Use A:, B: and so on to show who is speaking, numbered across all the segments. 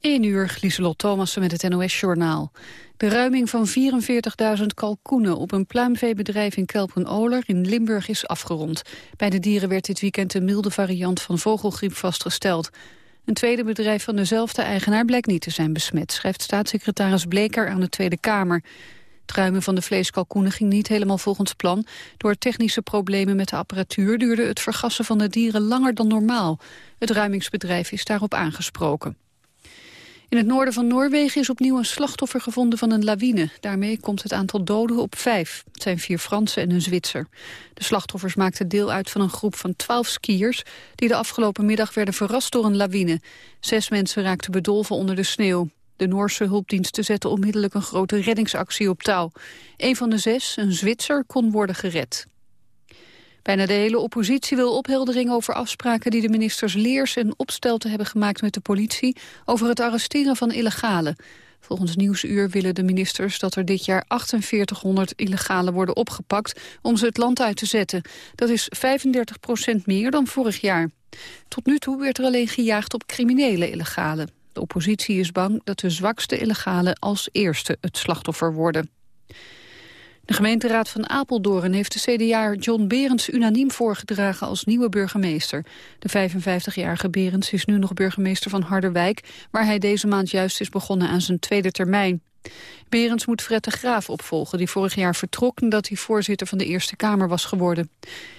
A: 1 uur, Lieselot Thomassen met het NOS-journaal. De ruiming van 44.000 kalkoenen op een pluimveebedrijf in Kelpen-Oler in Limburg is afgerond. Bij de dieren werd dit weekend een milde variant van vogelgriep vastgesteld. Een tweede bedrijf van dezelfde eigenaar blijkt niet te zijn besmet, schrijft staatssecretaris Bleker aan de Tweede Kamer. Het ruimen van de vleeskalkoenen ging niet helemaal volgens plan. Door technische problemen met de apparatuur duurde het vergassen van de dieren langer dan normaal. Het ruimingsbedrijf is daarop aangesproken. In het noorden van Noorwegen is opnieuw een slachtoffer gevonden van een lawine. Daarmee komt het aantal doden op vijf. Het zijn vier Fransen en een Zwitser. De slachtoffers maakten deel uit van een groep van twaalf skiers... die de afgelopen middag werden verrast door een lawine. Zes mensen raakten bedolven onder de sneeuw. De Noorse hulpdiensten zetten onmiddellijk een grote reddingsactie op touw. Een van de zes, een Zwitser, kon worden gered. Bijna de hele oppositie wil opheldering over afspraken die de ministers Leers en Opstelten hebben gemaakt met de politie over het arresteren van illegalen. Volgens Nieuwsuur willen de ministers dat er dit jaar 4800 illegalen worden opgepakt om ze het land uit te zetten. Dat is 35 procent meer dan vorig jaar. Tot nu toe werd er alleen gejaagd op criminele illegalen. De oppositie is bang dat de zwakste illegalen als eerste het slachtoffer worden. De gemeenteraad van Apeldoorn heeft de CDA John Berends unaniem voorgedragen als nieuwe burgemeester. De 55-jarige Berends is nu nog burgemeester van Harderwijk, waar hij deze maand juist is begonnen aan zijn tweede termijn. Berends moet Fred de Graaf opvolgen, die vorig jaar vertrok nadat hij voorzitter van de Eerste Kamer was geworden.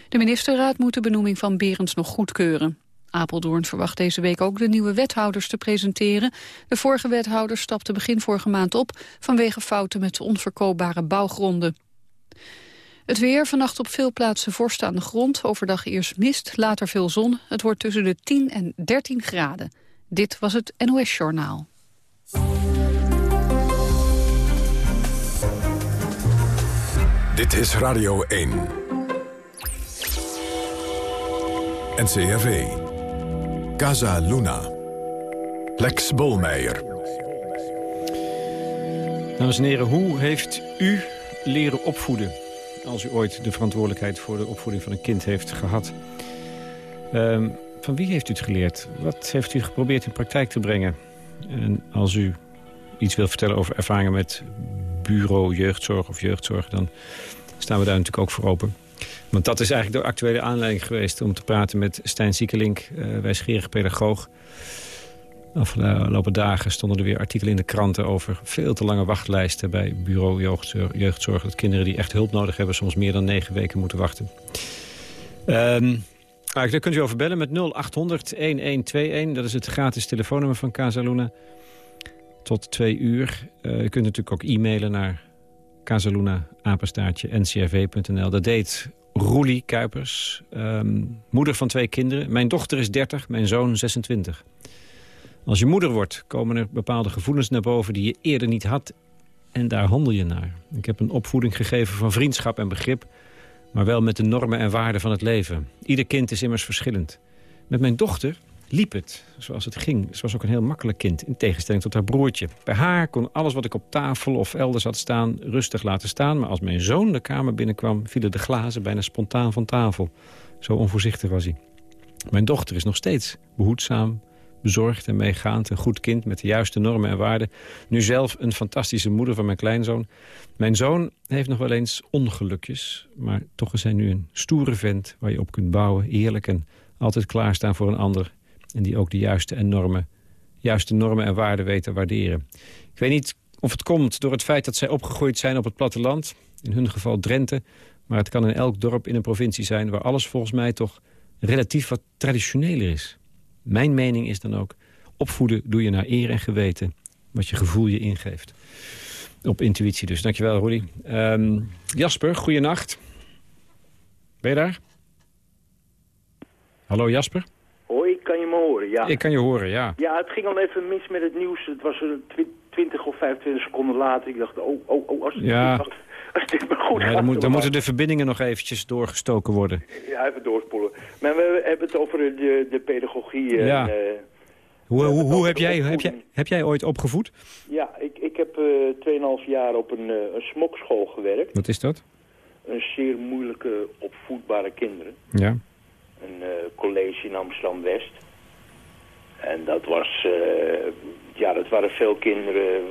A: De ministerraad moet de benoeming van Berends nog goedkeuren. Apeldoorn verwacht deze week ook de nieuwe wethouders te presenteren. De vorige wethouder stapte begin vorige maand op... vanwege fouten met onverkoopbare bouwgronden. Het weer, vannacht op veel plaatsen vorst aan de grond. Overdag eerst mist, later veel zon. Het wordt tussen de 10 en 13 graden. Dit was het NOS Journaal.
B: Dit is Radio 1. NCRV. Casa Luna. Lex Bolmeijer.
C: Dames en heren, hoe heeft u leren opvoeden? Als u ooit de verantwoordelijkheid voor de opvoeding van een kind heeft gehad. Um, van wie heeft u het geleerd? Wat heeft u geprobeerd in praktijk te brengen? En als u iets wilt vertellen over ervaringen met bureau jeugdzorg of jeugdzorg... dan staan we daar natuurlijk ook voor open. Want dat is eigenlijk de actuele aanleiding geweest om te praten met Stijn Ziekelink, uh, wijsgerige pedagoog. Afgelopen dagen stonden er weer artikelen in de kranten over veel te lange wachtlijsten bij bureau jeugdzorg. jeugdzorg dat kinderen die echt hulp nodig hebben soms meer dan negen weken moeten wachten. Um, daar kunt u over bellen met 0800-1121. Dat is het gratis telefoonnummer van Casaluna. Tot twee uur. Uh, u kunt natuurlijk ook e-mailen naar Casaluna, apenstaartje, ncrv.nl. Dat deed Roelie Kuipers, ehm, moeder van twee kinderen. Mijn dochter is 30, mijn zoon 26. Als je moeder wordt, komen er bepaalde gevoelens naar boven... die je eerder niet had en daar handel je naar. Ik heb een opvoeding gegeven van vriendschap en begrip... maar wel met de normen en waarden van het leven. Ieder kind is immers verschillend. Met mijn dochter liep het zoals het ging. Ze was ook een heel makkelijk kind, in tegenstelling tot haar broertje. Bij haar kon alles wat ik op tafel of elders had staan rustig laten staan... maar als mijn zoon de kamer binnenkwam, vielen de glazen bijna spontaan van tafel. Zo onvoorzichtig was hij. Mijn dochter is nog steeds behoedzaam, bezorgd en meegaand. Een goed kind met de juiste normen en waarden. Nu zelf een fantastische moeder van mijn kleinzoon. Mijn zoon heeft nog wel eens ongelukjes. Maar toch is hij nu een stoere vent waar je op kunt bouwen. Eerlijk en altijd klaarstaan voor een ander. En die ook de juiste, en normen, juiste normen en waarden weet te waarderen. Ik weet niet of het komt door het feit dat zij opgegroeid zijn op het platteland. In hun geval Drenthe. Maar het kan in elk dorp in een provincie zijn... waar alles volgens mij toch relatief wat traditioneler is. Mijn mening is dan ook, opvoeden doe je naar eer en geweten. Wat je gevoel je ingeeft. Op intuïtie dus. Dankjewel, Rudy. Um, Jasper, goeienacht. Ben je daar? Hallo Jasper?
D: Kan je me horen? Ja.
C: Ik kan je horen, ja.
D: Ja, het ging al even mis met het nieuws. Het was er 20 of 25 seconden later. Ik dacht, oh, oh, oh, als het,
C: ja.
D: als dit maar goed
C: ja, dan, moet, dan moeten de verbindingen nog eventjes doorgestoken worden.
D: Ja, even doorspoelen. Maar we hebben het over de, de pedagogie.
C: Ja.
D: En, uh,
C: hoe hoe, hoe heb, jij, heb, jij, heb jij ooit opgevoed?
D: Ja, ik, ik heb uh, 2,5 jaar op een, uh, een smokschool gewerkt.
C: Wat is dat?
D: Een zeer moeilijke opvoedbare kinderen.
C: Ja.
D: Een college in Amsterdam-West. En dat was, eh, ja, dat waren veel kinderen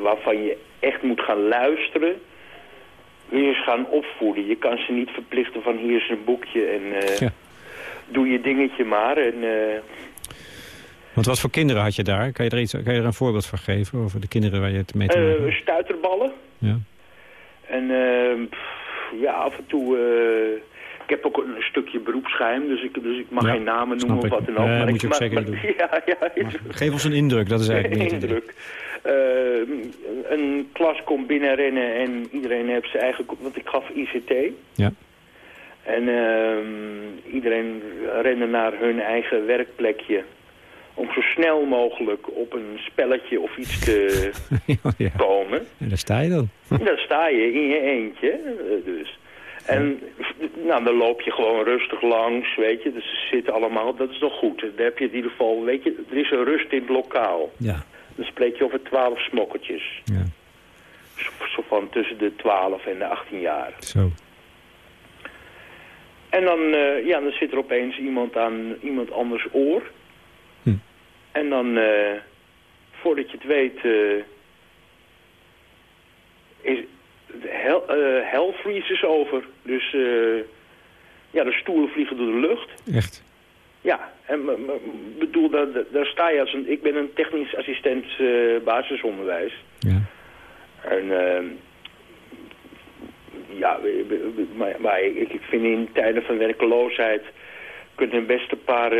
D: waarvan je echt moet gaan luisteren. Weer eens gaan opvoeden. Je kan ze niet verplichten van hier is een boekje en eh,
C: Ja.
D: doe je dingetje maar. En, eh,
C: Want wat voor kinderen had je daar? Kan je er, iets, kan je er een voorbeeld van geven over de kinderen waar je het mee te maken
D: eh,
C: hebt?
D: stuiterballen.
C: Ja.
D: En eh, ja, af en toe... ik heb ook een stukje beroepsgeheim, dus ik, dus ik mag
C: Ja,
D: geen namen noemen of wat dan ook.
C: Nee,
D: maar
C: moet
D: ik,
C: je ook
D: maar-
C: zeker
D: maar- Ja, ja,
C: Maar geef ons een indruk, dat is eigenlijk idee.
D: indruk. Eh, een klas komt binnenrennen en iedereen heeft zijn eigen... Want ik gaf ICT.
C: Ja.
D: En ehm, iedereen rende naar hun eigen werkplekje. Om zo snel mogelijk op een spelletje of iets te
C: ja, ja.
D: komen.
C: En daar sta je dan.
D: Daar sta je in je eentje, eh, dus. En nou, dan loop je gewoon rustig langs, weet je. Dus ze zitten allemaal, dat is toch goed. Dan heb je in ieder geval, weet je, er is een rust in het lokaal.
C: Ja.
D: Dan spreek je over twaalf smokkertjes.
C: ja,
D: Zo, van tussen de 12 en de 18 jaar.
C: zo.
D: En dan, eh, ja, dan zit er opeens iemand aan iemand anders oor.
C: Hm.
D: En dan, eh, voordat je het weet, eh, is hel, eh hell freezes over. Dus eh, ja, de stoelen vliegen door de lucht.
C: Echt.
D: Ja, en bedoel, daar, daar- sta je als een... Ik ben een technisch assistent eh, basisonderwijs.
C: Ja.
D: En ehm, ja, maar, maar ik, ik vind in tijden van werkeloosheid kunnen best een paar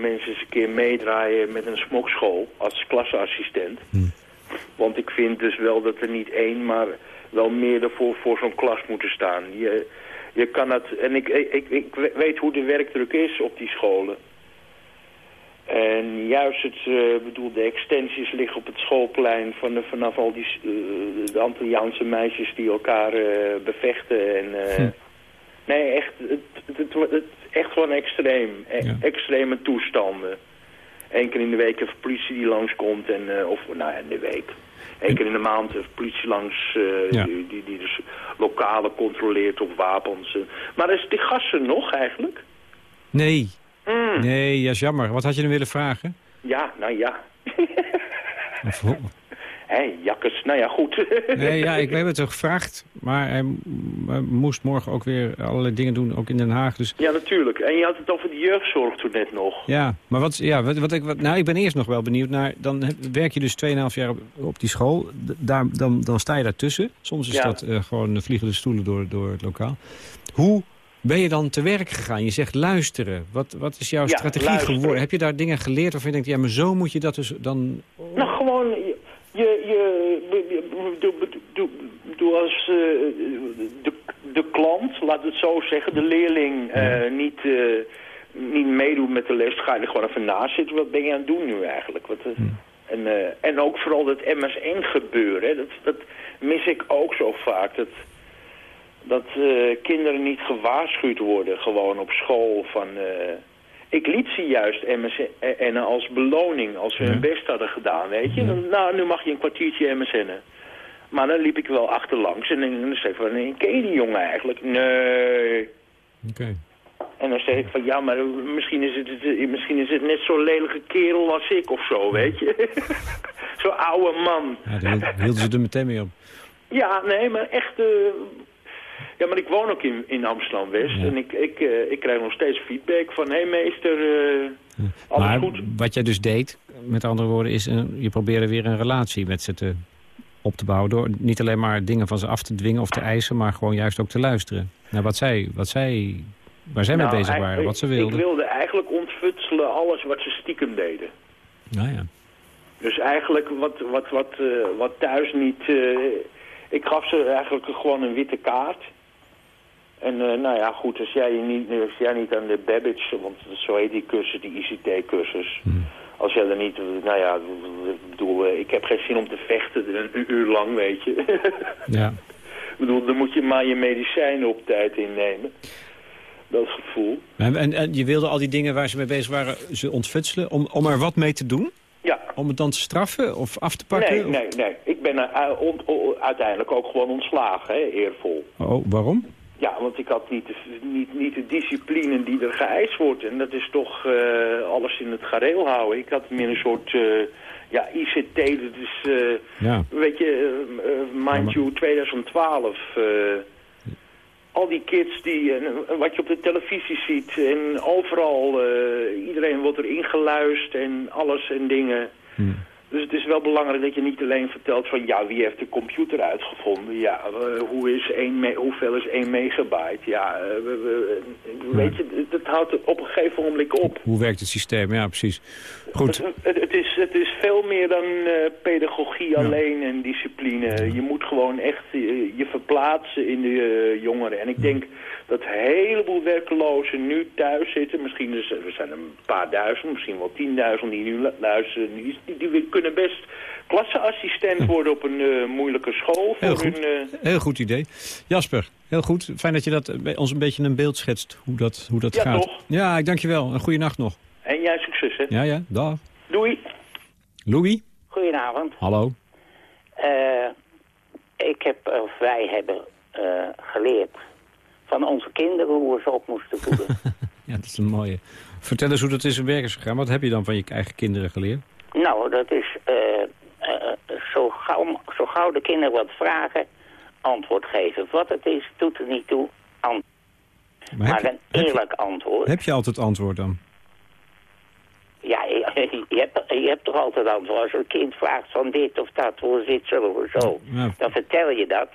D: mensen eens een keer meedraaien met een smokschool als klasassistent.
C: Hm.
D: Want ik vind dus wel dat er niet één, maar wel meer ervoor voor zo'n klas moeten staan. Je, je kan het, en ik, ik, ik weet hoe de werkdruk is op die scholen. En juist het, eh, bedoel, de extensies liggen op het schoolplein van de, vanaf al die eh, de Antilliaanse meisjes die elkaar eh, bevechten. En,
C: Hm.
D: Nee, echt, het, het, het, echt gewoon extreem. E-
C: Ja.
D: Extreme toestanden. Eén keer in de week een politie die langskomt en, of nou ja, in de week. Eén keer in de maand een politie langs eh,
C: Ja.
D: die, die, die dus lokalen controleert op wapens. eh. Maar is die gassen nog eigenlijk?
C: Nee.
D: Mm.
C: Nee, ja, is jammer. Wat had je dan willen vragen?
D: Ja, nou ja. Hé, jakkes, nou ja, goed.
C: nee, ja, ik heb het toch gevraagd. Maar hij, moest morgen ook weer allerlei dingen doen, ook in Den Haag. Dus
D: Ja, natuurlijk. En je had het over de jeugdzorg toen net nog.
C: ja, maar wat, ja, wat, wat ik, wat, nou, ik ben eerst nog wel benieuwd naar... Dan heb- werk je dus 2,5 jaar op, op die school. Daar, dan, dan sta je daartussen. Soms is
D: Ja.
C: dat eh, gewoon vliegende stoelen door, door het lokaal. Hoe ben je dan te werk gegaan? Je zegt luisteren. Wat, wat is jouw
D: Ja,
C: strategie
D: luisteren.
C: geworden? Heb je daar dingen geleerd waarvan je denkt... ja, maar zo moet je dat dus dan...
D: Nou, gewoon, je, je, als eh, de, de klant, laat het zo zeggen, de leerling eh, niet, eh, niet meedoet met de les, ga je er gewoon even naast zitten. Wat ben je aan het doen nu eigenlijk? Wat, eh, en, en ook vooral dat MSN gebeuren, hè, dat, dat mis ik ook zo vaak. Dat, dat kinderen niet gewaarschuwd worden gewoon op school van... eh, ik liet ze juist MSN als beloning, als ze
C: Ja.
D: hun best hadden gedaan, weet je. Dan, nou, nu mag je een kwartiertje MSN'en. Maar dan liep ik wel achterlangs en dan zei ik van, "Nee, ken je die jongen eigenlijk? Nee.
C: Oké.
D: En dan zeg ik van, ja, maar misschien is het, misschien is het net zo'n lelijke kerel als ik of zo, weet je. zo'n oude man.
C: Ja, daar hield- hielden ze er meteen mee op.
D: Ja, nee, maar echt... eh, Ja, maar ik woon ook in, in Amsterdam-West
C: Ja.
D: en ik, ik, eh, ik krijg nog steeds feedback van... Hé hey, meester, eh, alles
C: maar
D: goed?
C: wat jij dus deed, met andere woorden, is een, je probeerde weer een relatie met ze te, op te bouwen. Door niet alleen maar dingen van ze af te dwingen of te eisen, maar gewoon juist ook te luisteren. Naar wat zij, wat zij, waar zij mee
D: Nou,
C: bezig
D: eigenlijk-
C: waren, wat ze
D: Ik
C: wilden.
D: wilde eigenlijk ontfutselen alles wat ze stiekem deden.
C: Nou ja.
D: Dus eigenlijk wat, wat, wat, eh, wat thuis niet... eh, ik gaf ze eigenlijk gewoon een witte kaart. En eh, nou ja, goed, als jij, niet, als jij niet aan de Babbage, want zo heet die cursus, die ICT-cursus... Als jij er niet, nou ja, ik bedoel, eh, ik heb geen zin om te vechten een uur lang, weet je.
C: ja.
D: ik bedoel, dan moet je maar je medicijnen op tijd innemen. Dat gevoel.
C: En, en, en je wilde al die dingen waar ze mee bezig waren, ze ontfutselen, om, om er wat mee te doen?
D: Ja,
C: Om het dan te straffen of af te pakken?
D: nee,
C: Of-
D: nee, nee. Ik ben ont- o- uiteindelijk ook gewoon ontslagen, hè, eervol.
C: Oh, waarom?
D: Ja, want ik had niet de, niet, niet de discipline die er geëist wordt. En dat is toch uh, alles in het gareel houden. Ik had meer een soort... Uh, ja, ICT, dat is, ja. weet je, mind you, 2012 al die kids die, uh, wat je op de televisie ziet en overal, uh, iedereen wordt er ingeluisterd en alles en dingen. Hmm. Dus het is wel belangrijk dat je niet alleen vertelt van ja, wie heeft de computer uitgevonden? Ja, uh, hoe is één hoeveel is 1 megabyte? Ja, uh, weet je, dat houdt op een gegeven moment op.
C: Hoe werkt het systeem? Ja, precies. Goed.
D: Het, het is, het is veel meer dan uh, pedagogie alleen en discipline. Je moet gewoon echt je, verplaatsen in de jongeren. En ik denk dat een heleboel werklozen nu thuis zitten. Misschien er zijn een paar duizend, misschien wel tienduizend die nu luisteren. Die, die, kunnen best klasseassistent worden op een uh, moeilijke school.
C: Heel goed. Hun, uh... heel goed idee. Jasper, heel goed. Fijn dat je dat, eh, ons een beetje een beeld schetst hoe dat, hoe dat
D: ja,
C: gaat.
D: Toch?
C: Ja, ik dank je wel. Een goede nacht nog.
D: En jij succes, hè?
C: Ja, ja. Dag.
D: Doei.
C: Louis?
E: Goedenavond.
C: Hallo.
E: ik heb, of wij hebben geleerd van onze kinderen hoe we ze op moesten voeden.
C: ja, dat is een mooie. Vertel eens hoe dat is in werk is gegaan. Wat heb je dan van je eigen kinderen geleerd?
E: Nou, dat is uh, uh, zo, gauw, zo gauw de kinderen wat vragen, antwoord geven. Wat het is, doet er niet toe. Antwoord. Maar, maar een eerlijk antwoord.
C: Heb je altijd antwoord dan?
E: Ja, je, je, hebt, je hebt toch altijd antwoord. Als een kind vraagt van dit of dat, hoe zit zo of zo, ja. dan vertel je dat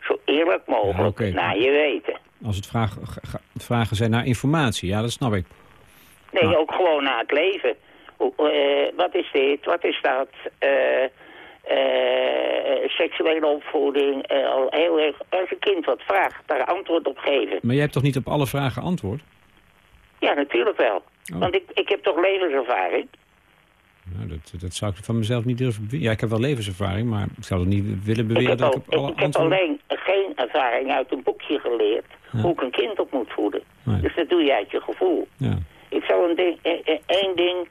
E: zo eerlijk mogelijk okay. naar je weten.
C: Als het vragen, vragen zijn naar informatie, ja, dat snap ik.
E: Nee, ook gewoon naar het leven. Uh, wat is dit, wat is dat? Uh, uh, seksuele opvoeding. al heel erg, als een kind wat vraagt, daar antwoord op geven.
C: Maar jij hebt toch niet op alle vragen antwoord?
E: Ja, natuurlijk wel. Oh. Want ik, ik heb toch levenservaring.
C: Nou, dat, dat zou ik van mezelf niet durven Ja, ik heb wel levenservaring, maar ik zou het niet willen beweren dat ik op alle
E: Ik, ik heb alleen geen ervaring uit een boekje geleerd ja. hoe ik een kind op moet voeden. Nee. Dus dat doe je uit je gevoel.
C: Ja.
E: Ik zal een ding, één ding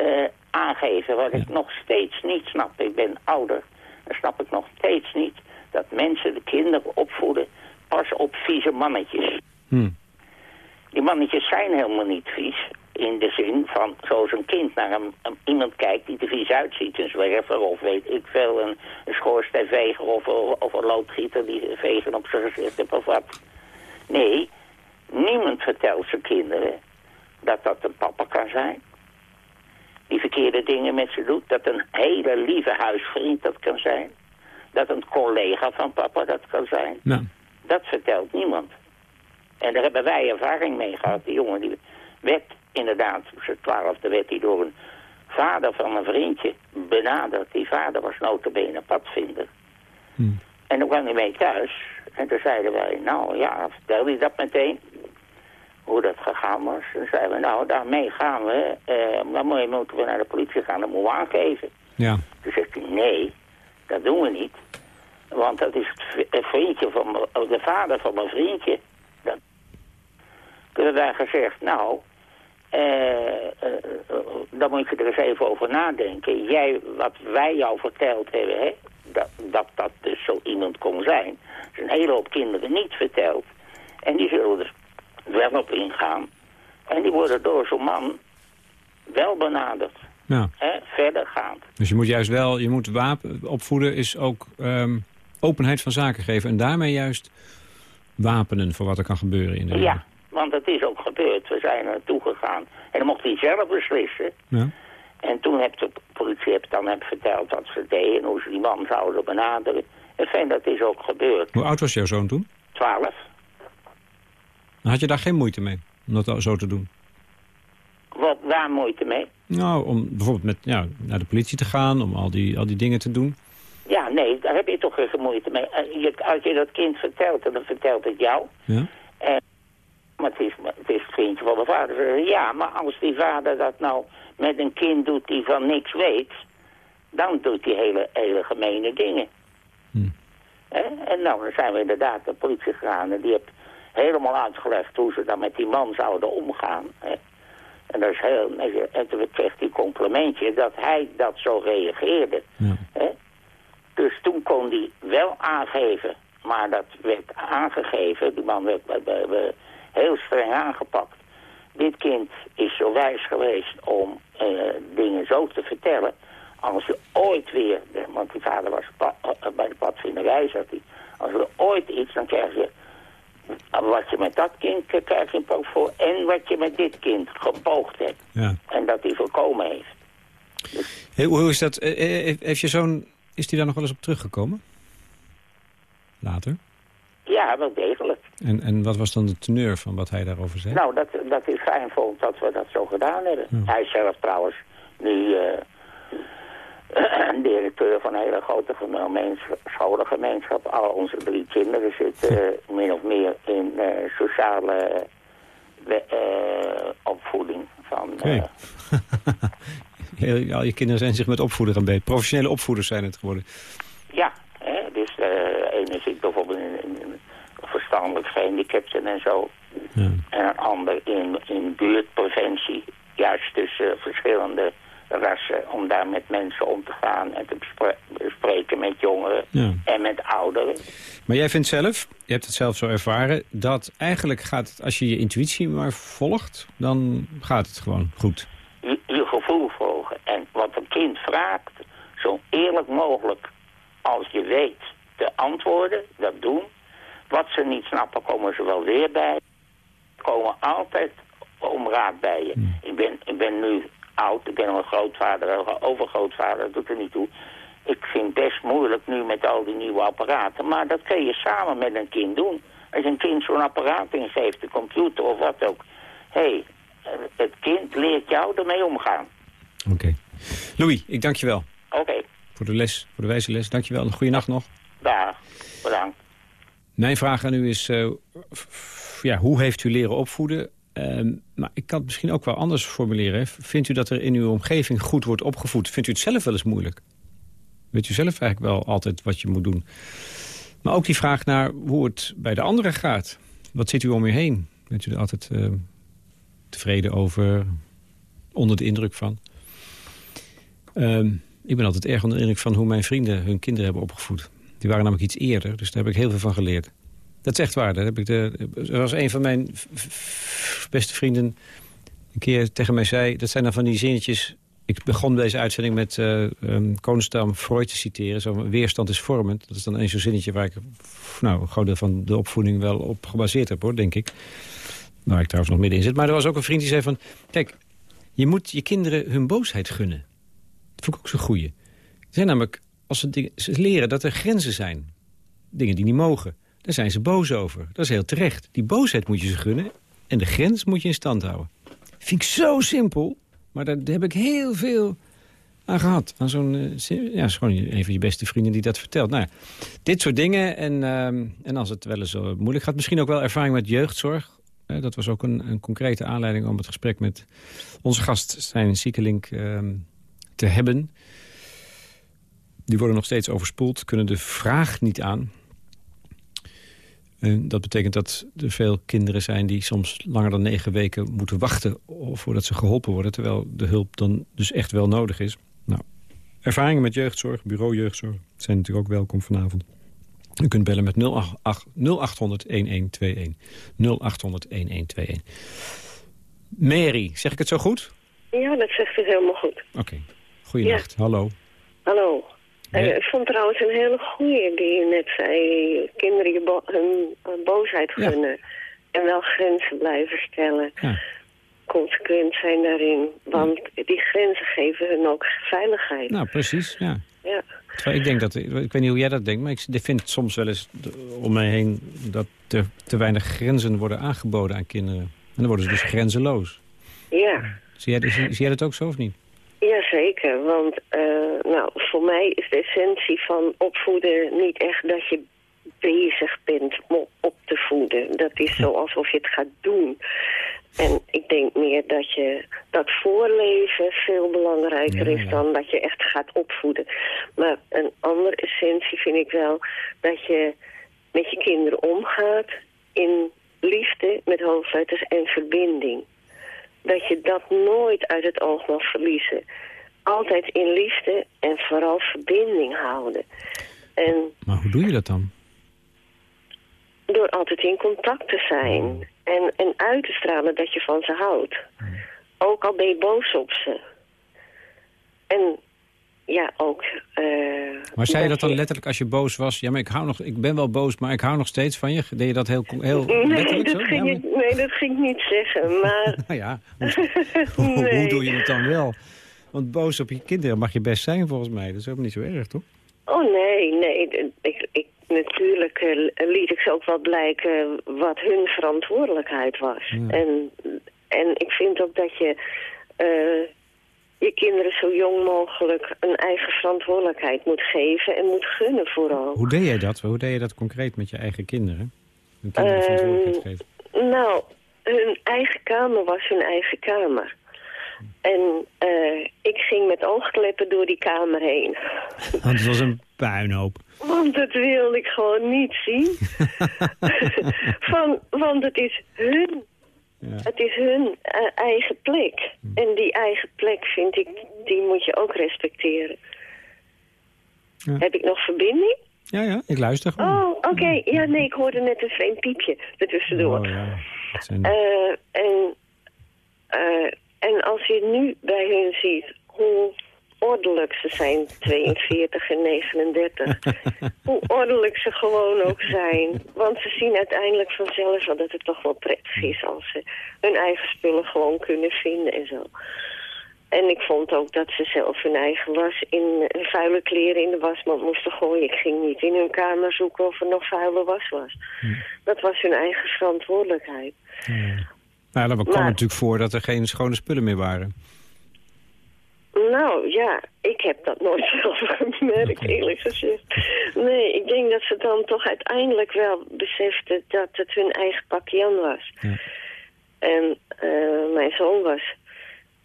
E: uh, aangeven wat ja. ik nog steeds niet snap. Ik ben ouder, dan snap ik nog steeds niet dat mensen de kinderen opvoeden pas op vieze mannetjes.
C: Hm.
E: Die mannetjes zijn helemaal niet vies in de zin van, zoals een kind naar een, een, iemand kijkt die er vies uitziet. Een zwerver of weet ik veel, een, een schoorsteenveger of, of een loodgieter die vegen op zijn gezicht heeft of wat. Nee, niemand vertelt zijn kinderen dat dat een papa kan zijn. Die verkeerde dingen met ze doet. Dat een hele lieve huisvriend dat kan zijn. Dat een collega van papa dat kan zijn. Dat vertelt niemand. En daar hebben wij ervaring mee gehad. Die jongen die werd inderdaad, op zijn twaalfde werd hij door een vader van een vriendje benaderd. Die vader was notabene padvinder.
C: Hm.
E: En toen kwam hij mee thuis. En toen zeiden wij, nou ja, vertel hij dat meteen. Hoe dat gegaan was. En zeiden we, nou daarmee gaan we. Uh, dan moeten we naar de politie gaan, dat moeten we aangeven.
C: Ja.
E: Toen zegt hij, nee, dat doen we niet. Want dat is het vriendje van de vader van mijn vriendje. Dat... Toen hebben wij gezegd, nou, uh, uh, dan moet je er eens even over nadenken. Jij, wat wij jou verteld hebben, hè, dat, dat dat dus zo iemand kon zijn, is een hele hoop kinderen niet verteld. En die zullen er wel op ingaan. En die worden door zo'n man wel benaderd.
C: Ja.
E: Hè, verder gaan.
C: Dus je moet juist wel, je moet wapen opvoeden, is ook um, openheid van zaken geven. En daarmee juist wapenen voor wat er kan gebeuren in de
E: Ja, want het is ook gebeurd. We zijn er naartoe gegaan. En dan mocht hij zelf beslissen.
C: Ja.
E: En toen heb de politie heb dan heb verteld wat ze deden... en hoe ze die man zouden benaderen. En fijn, dat is ook gebeurd.
C: Hoe oud was jouw zoon toen?
E: Twaalf.
C: Had je daar geen moeite mee om dat zo te doen?
E: Wat, waar moeite mee?
C: Nou, om bijvoorbeeld met, ja, naar de politie te gaan, om al die, al die dingen te doen.
E: Ja, nee, daar heb je toch geen moeite mee. Als je dat kind vertelt, dan vertelt het jou.
C: Ja.
E: En, maar het is, het is het vriendje van de vader. Ja, maar als die vader dat nou met een kind doet die van niks weet... dan doet hij hele, hele gemene dingen.
C: Hm.
E: En nou, dan zijn we inderdaad de politie gegaan... en die heeft helemaal uitgelegd hoe ze dan met die man zouden omgaan. Hè? En, dat is heel, en toen kreeg hij complimentje dat hij dat zo reageerde.
C: Ja.
E: Hè? Dus toen kon hij wel aangeven Maar dat werd aangegeven, die man werd heel streng aangepakt. Dit kind is zo wijs geweest om uh, dingen zo te vertellen. Als je ooit weer, want die vader was uh, bij de padvinderij zat hij. Als er ooit iets, dan krijg je wat je met dat kind krijg je een poog voor. En wat je met dit kind gepoogd hebt. Ja. En dat hij voorkomen heeft.
C: Dus... hoe is dat? Heeft je zoon, is hij daar nog wel eens op teruggekomen? Later?
E: Ja, wel degelijk.
C: En, en wat was dan de teneur van wat hij daarover zei?
E: Nou, dat, dat is fijn vond dat we dat zo gedaan hebben. Hij zelf trouwens nu uh, directeur van een hele grote scholengemeenschap. Al onze drie kinderen zitten uh, min of meer in uh, sociale opvoeding. Van,
C: okay. al je kinderen zijn zich met opvoeden gaan bezig. Professionele opvoeders zijn het geworden.
E: Ja, hè, dus de ene zit bijvoorbeeld in, in verstandelijk gehandicapten en zo. Ja. En een ander in, in buurtpreventie. Juist tussen verschillende rassen. Om daar met mensen om te gaan en te bespreken met jongeren en met ouderen.
C: Maar jij vindt zelf, je hebt het zelf zo ervaren... dat eigenlijk gaat het, als je je intuïtie maar volgt... dan gaat het gewoon goed.
E: Je, je gevoel volgen. En wat een kind vraagt, zo eerlijk mogelijk als je weet te antwoorden, dat doen. Wat ze niet snappen, komen ze wel weer bij. Komen altijd om raad bij je. Hmm. Ik, ben, ik ben nu oud, ik ben al een grootvader, een overgrootvader, dat doet er niet toe. Ik vind het best moeilijk nu met al die nieuwe apparaten. Maar dat kun je samen met een kind doen. Als een kind zo'n apparaat ingeeft, de computer of wat ook. Hé, hey, het kind leert jou ermee omgaan.
C: Oké. Louis, ik dank je wel.
E: Oké.
C: Voor de les, voor de wijze les. Dank je wel. Een goede nacht nog.
E: Dag. Bedankt.
C: Mijn vraag aan u is, uh, ja, hoe heeft u leren opvoeden? Uh, maar ik kan het misschien ook wel anders formuleren. Vindt u dat er in uw omgeving goed wordt opgevoed? Vindt u het zelf wel eens moeilijk? Weet u zelf eigenlijk wel altijd wat je moet doen? Maar ook die vraag naar hoe het bij de anderen gaat. Wat zit u om u heen? Bent u er altijd uh, tevreden over? Onder de indruk van? Ehm, ik ben altijd erg onder de indruk van hoe mijn vrienden hun kinderen hebben opgevoed. Die waren namelijk iets eerder, dus daar heb ik heel veel van geleerd. Dat is echt waar. Daar heb ik de, er was een van mijn beste vrienden een keer tegen mij zei... dat zijn dan van die zinnetjes... Ik begon deze uitzending met uh, Freud te citeren. Zo, weerstand is vormend. Dat is dan een zo'n zinnetje waar ik nou, een groot deel van de opvoeding wel op gebaseerd heb, hoor, denk ik. Waar ik trouwens nog midden in zit. Maar er was ook een vriend die zei van... Kijk, je moet je kinderen hun boosheid gunnen. Dat vond ik ook zo'n goeie. Ze zijn namelijk als ze leren dat er grenzen zijn. Dingen die niet mogen. Daar zijn ze boos over. Dat is heel terecht. Die boosheid moet je ze gunnen. En de grens moet je in stand houden. Vind ik zo simpel. Maar daar, heb ik heel veel aan gehad. Aan zo'n, uh, ja, gewoon een van je beste vrienden die dat vertelt. Nou, dit soort dingen. En, ehm, en als het wel eens zo moeilijk gaat. Misschien ook wel ervaring met jeugdzorg. dat was ook een, een, concrete aanleiding om het gesprek met onze gast, zijn Ziekelink, uh, te hebben. Die worden nog steeds overspoeld, kunnen de vraag niet aan. En dat betekent dat er veel kinderen zijn die soms langer dan negen weken moeten wachten voordat ze geholpen worden. Terwijl de hulp dan dus echt wel nodig is. Nou, ervaringen met jeugdzorg, bureau jeugdzorg zijn natuurlijk ook welkom vanavond. U kunt bellen met 0800 1121. 0800 1121. Mary, zeg ik het zo goed?
F: Ja, dat zegt u helemaal goed.
C: Oké, okay. goeienacht. Hallo.
F: Hallo. Uh, ik vond trouwens een hele goeie die je net zei. Kinderen je bo hun uh, boosheid gunnen. En wel grenzen blijven stellen. Ja. Consequent zijn daarin. Want die grenzen geven hun ook veiligheid.
C: Nou, precies, ja. ja. Ik denk dat, ik weet niet hoe jij dat denkt, maar ik vind het soms wel eens om mij heen dat er te weinig grenzen worden aangeboden aan kinderen. En dan worden ze dus grenzeloos.
F: Ja.
C: Zie jij, zie, zie jij dat ook zo of niet?
F: Jazeker, want uh, nou, voor mij is de essentie van opvoeden niet echt dat je bezig bent om op te voeden. Dat is zo alsof je het gaat doen. En ik denk meer dat je dat voorleven veel belangrijker is dan dat je echt gaat opvoeden. Maar een andere essentie vind ik wel dat je met je kinderen omgaat in liefde met hoofdletters en verbinding dat je dat nooit uit het oog mag verliezen. Altijd in liefde en vooral verbinding houden. En,
C: maar hoe doe je dat dan?
F: Door altijd in contact te zijn. En, en uit te stralen dat je van ze houdt. Ook al ben je boos op ze. En ja, ook... eh,
C: Maar zei je dat dan letterlijk als je boos was? Ja, maar ik, hou nog, ik ben wel boos, maar ik hou nog steeds van je. Deed je dat heel, heel
F: Nee dat,
C: zo?
F: ging
C: Ja,
F: ik, nee, dat ging ik niet zeggen, maar...
C: Nou ja, hoe, hoe-
F: Nee.
C: hoe doe je het dan wel? Want boos op je kinderen mag je best zijn volgens mij. Dat is ook niet zo erg, toch?
F: Oh nee, nee. Ik, ik, natuurlijk eh, liet ik ze ook wel blijken wat hun verantwoordelijkheid was.
C: Ja.
F: En, en ik vind ook dat je eh, je kinderen zo jong mogelijk een eigen verantwoordelijkheid moet geven en moet gunnen vooral.
C: Hoe deed jij dat? Hoe deed je dat concreet met je eigen kinderen? Hun kinderen
F: Ehm,
C: verantwoordelijkheid geven.
F: Nou, hun eigen kamer was hun eigen kamer. En eh, ik ging met oogkleppen door die kamer heen.
C: Want het was een puinhoop.
F: Want dat wilde ik gewoon niet zien. Van, want het is hun.
C: Ja.
F: Het is hun eh, eigen plek. En die eigen plek vind ik, die moet je ook respecteren.
C: Ja.
F: Heb ik nog verbinding?
C: ja, ja, ik luister gewoon.
F: Oh, oké. Ja, nee, ik hoorde net een vreemd piepje ertussendoor.
C: Oh, ja. Zijn...
F: Eh, en, eh, en als je nu bij hun ziet hoe ordelijk ze zijn, 42 en 39, hoe ordelijk ze gewoon ook zijn. Want ze zien uiteindelijk vanzelf wel dat het toch wel prettig is als ze hun eigen spullen gewoon kunnen vinden en zo. En ik vond ook dat ze zelf hun eigen was in eh, vuile kleren in de wasmand moesten gooien. Ik ging niet in hun kamer zoeken of er nog vuile was was. Dat was hun eigen verantwoordelijkheid.
C: Nou, dan kwam
F: Maar-
C: natuurlijk voor dat er geen schone spullen meer waren.
F: Nou ja, ik heb dat nooit zelf gemerkt, eerlijk gezegd. Nee, ik denk dat ze dan toch uiteindelijk wel beseften dat het hun eigen pakje aan was.
C: Ja.
F: En eh, mijn zoon was,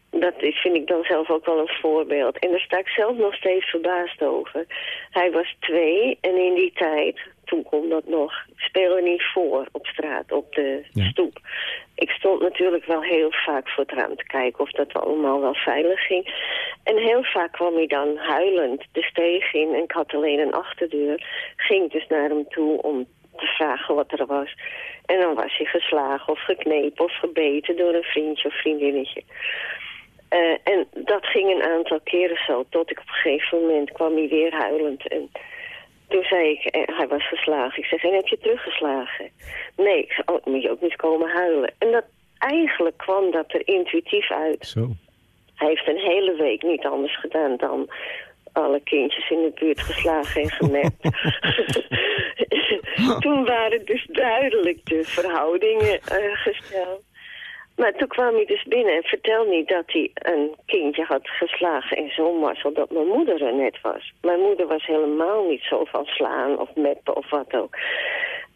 F: dat vind ik dan zelf ook wel een voorbeeld. En daar sta ik zelf nog steeds verbaasd over. Hij was twee en in die tijd, toen kon dat nog, speelde niet voor op straat, op de
C: Ja.
F: stoep. Ik stond natuurlijk wel heel vaak voor het raam te kijken of dat allemaal wel veilig ging. En heel vaak kwam hij dan huilend de steeg in en ik had alleen een achterdeur. Ging dus naar hem toe om te vragen wat er was. En dan was hij geslagen of geknepen of gebeten door een vriendje of vriendinnetje. Eh, en dat ging een aantal keren zo, tot ik op een gegeven moment kwam hij weer huilend. En toen zei ik, eh, hij was geslagen. Ik zeg, en heb je teruggeslagen? Nee, ik zei, oh, dan moet je ook niet komen huilen. En dat, eigenlijk kwam dat er intuïtief uit.
C: Zo.
F: Hij heeft een hele week niet anders gedaan dan alle kindjes in de buurt geslagen en gemerkt. toen waren dus duidelijk de verhoudingen eh, gesteld. Maar toen kwam hij dus binnen en vertelde niet dat hij een kindje had geslagen en zo mazzel dat mijn moeder er net was. Mijn moeder was helemaal niet zo van slaan of meppen of wat ook.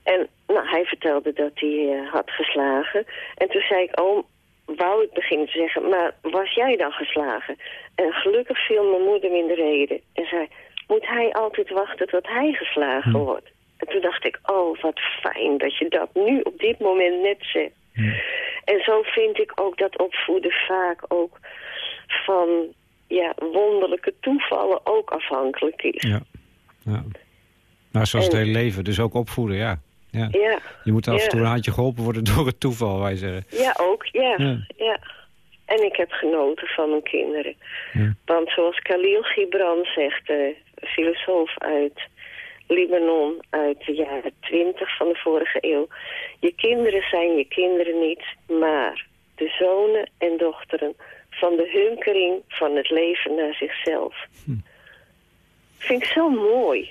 F: En nou, hij vertelde dat hij eh, had geslagen. En toen zei ik, oh, wou ik beginnen te zeggen, maar was jij dan geslagen? En gelukkig viel mijn moeder in de reden en zei, moet hij altijd wachten tot hij geslagen wordt? En toen dacht ik, oh, wat fijn dat je dat nu op dit moment net zegt. En zo vind ik ook dat opvoeden vaak ook van ja, wonderlijke toevallen ook afhankelijk is.
C: Ja. ja. Nou, zoals het hele leven. Dus ook opvoeden, ja. ja.
F: Ja,
C: Je moet af en toe een handje geholpen worden door het toeval, wij zeggen.
F: ja ook, ja.
C: Ja.
F: En ik heb genoten van mijn kinderen.
C: Ja.
F: Want zoals Khalil Gibran zegt, eh, filosoof uit Libanon uit de jaren twintig van de vorige eeuw. Je kinderen zijn je kinderen niet, maar de zonen en dochteren van de hunkering van het leven naar zichzelf. Vind ik zo mooi.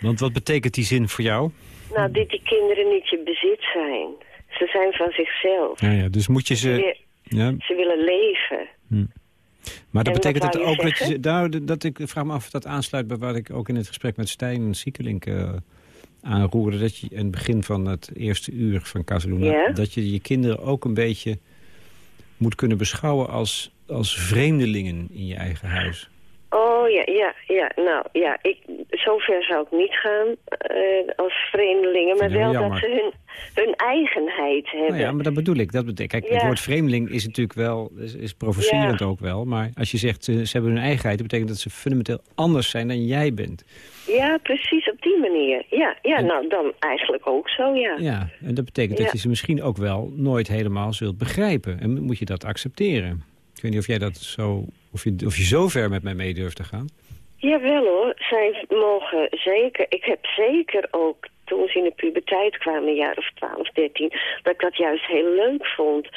C: Want wat betekent die zin voor jou?
F: Nou, dat die kinderen niet je bezit zijn. Ze zijn van zichzelf.
C: Ja, ja, dus moet je
F: Ze,
C: ze... Ja,
F: ze willen leven.
C: Maar dat
F: En
C: betekent dat ook dat je... Nou, dat ik vraag me af of dat aansluit bij wat ik ook in het gesprek met Stijn Siekelink eh aanroerde. Dat je in het begin van het eerste uur van Casaluna... Dat je je kinderen ook een beetje moet kunnen beschouwen als, als vreemdelingen in je eigen huis.
F: Ja, ja, ja. Nou ja, ik, zover zou ik niet gaan eh, als vreemdelingen. Maar wel dat ze hun, hun eigenheid hebben.
C: Nou ja, maar dat bedoel ik. Dat betekent, kijk, het woord vreemdeling is natuurlijk wel, is, is provocerend
F: Ja.
C: ook wel. Maar als je zegt, ze, ze hebben hun eigenheid, dat betekent dat ze fundamenteel anders zijn dan jij bent.
F: Ja, precies. Op op die manier. Ja, ja nou dan eigenlijk ook zo, ja.
C: Ja, en dat betekent dat je ze misschien ook wel nooit helemaal zult begrijpen. En moet je dat accepteren. Ik weet niet of jij dat zo, of je, of je zo ver met mij mee durft te gaan.
F: Jawel hoor, zij mogen zeker. Ik heb zeker ook toen ze in de puberteit kwamen, een jaar of 12, 13, dat ik dat juist heel leuk vond.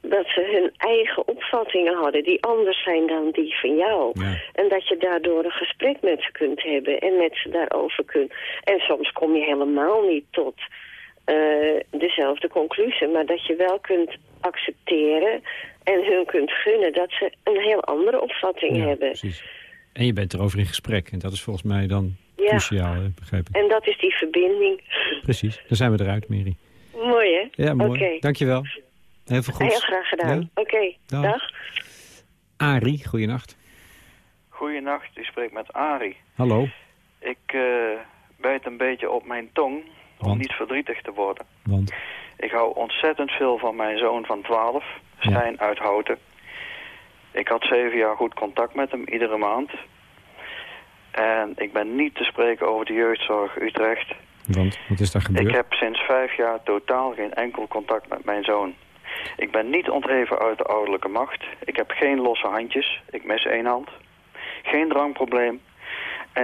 F: Dat ze hun eigen opvattingen hadden die anders zijn dan die van jou.
C: Ja.
F: En dat je daardoor een gesprek met ze kunt hebben en met ze daarover kunt. En soms kom je helemaal niet tot eh, dezelfde conclusie, maar dat je wel kunt accepteren en hun kunt gunnen dat ze een heel andere opvatting
C: Ja,
F: hebben.
C: precies. En je bent erover in gesprek. En dat is volgens mij dan
F: Ja.
C: cruciaal, hè, begrijp ik.
F: En dat is die verbinding.
C: Precies, dan zijn we eruit, Mary.
F: Mooi hè?
C: Ja, mooi.
F: Oké.
C: Dankjewel. Heel veel goeds.
F: Heel graag gedaan.
C: Ja?
F: Oké,
C: Dag.
F: dag.
C: Arie, goeienacht.
G: Goedenacht, u spreekt met Ari.
C: Hallo.
G: Ik eh bijt een beetje op mijn tong om niet verdrietig te worden.
C: Want,
G: Ik hou ontzettend veel van mijn zoon van 12,
C: Ja.
G: Stijn uit Houten. Ik had zeven jaar goed contact met hem, iedere maand. En ik ben niet te spreken over de jeugdzorg Utrecht.
C: want, wat is daar gebeurd?
G: Ik heb sinds vijf jaar totaal geen enkel contact met mijn zoon. Ik ben niet ontheven uit de ouderlijke macht. Ik heb geen losse handjes. Ik mis één hand. Geen drankprobleem.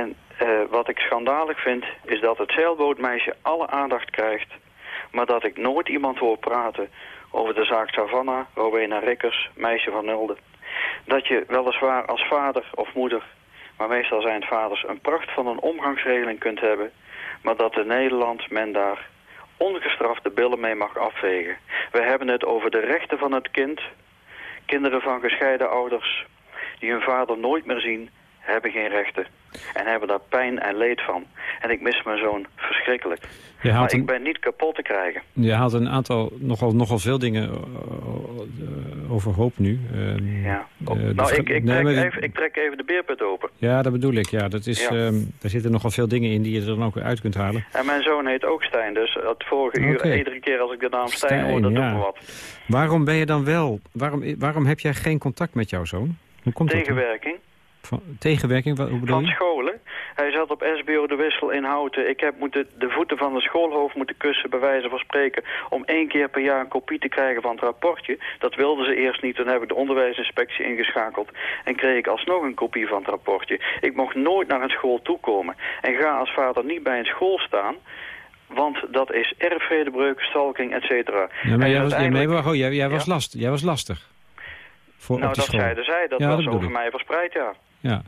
G: En eh, wat ik schandalig vind, is dat het zeilbootmeisje alle aandacht krijgt. Maar dat ik nooit iemand hoor praten over de zaak Savannah, Rowena Rikkers, meisje van Nulde. Dat je weliswaar als vader of moeder, maar meestal zijn het vaders, een pracht van een omgangsregeling kunt hebben. Maar dat in Nederland men daar ongestraft de billen mee mag afvegen. We hebben het over de rechten van het kind. Kinderen van gescheiden ouders die hun vader nooit meer zien, hebben geen rechten. En hebben daar pijn en leed van. En ik mis mijn zoon verschrikkelijk.
C: Je haalt,
G: Maar ik ben niet kapot te krijgen.
C: je haalt een aantal, nogal, nogal veel dingen eh, eh, overhoop nu.
G: Ja.
C: eh, de
G: nou, ik, ik,
C: nee,
G: trek
C: maar-
G: even, ik trek even de beerput open.
C: Ja, dat bedoel ik. Ja, dat is,
G: Ja.
C: ehm, daar zitten nogal veel dingen in die je er dan ook uit kunt halen.
G: En mijn zoon heet ook Stijn. Dus het vorige uur, iedere keer als ik de naam Stijn,
C: Stijn,
G: hoor, dat
C: ja.
G: doet me wat.
C: Waarom ben je dan wel... Waarom, waarom heb jij geen contact met jouw zoon? Hoe komt dat? Van, tegenwerking, wat, hoe bedoel
G: Van scholen. Hij zat op SBO de Wissel in Houten. Ik heb moeten de voeten van de schoolhoofd moeten kussen, bij wijze van spreken, om één keer per jaar een kopie te krijgen van het rapportje. Dat wilden ze eerst niet. Toen heb ik de onderwijsinspectie ingeschakeld en kreeg ik alsnog een kopie van het rapportje. Ik mocht nooit naar een school toekomen. En ga als vader niet bij een school staan, want dat is erfvredebreuk, stalking, et cetera.
C: Ja, maar jij was, ja,
G: uiteindelijk-
C: oh, jij, jij, was
G: Ja.
C: last, jij was lastig. Voor,
G: Nou, dat
C: school.
G: zeiden zij. Dat
C: Ja, dat
G: was
C: bedoel
G: over
C: ik.
G: mij verspreid, ja.
C: Ja.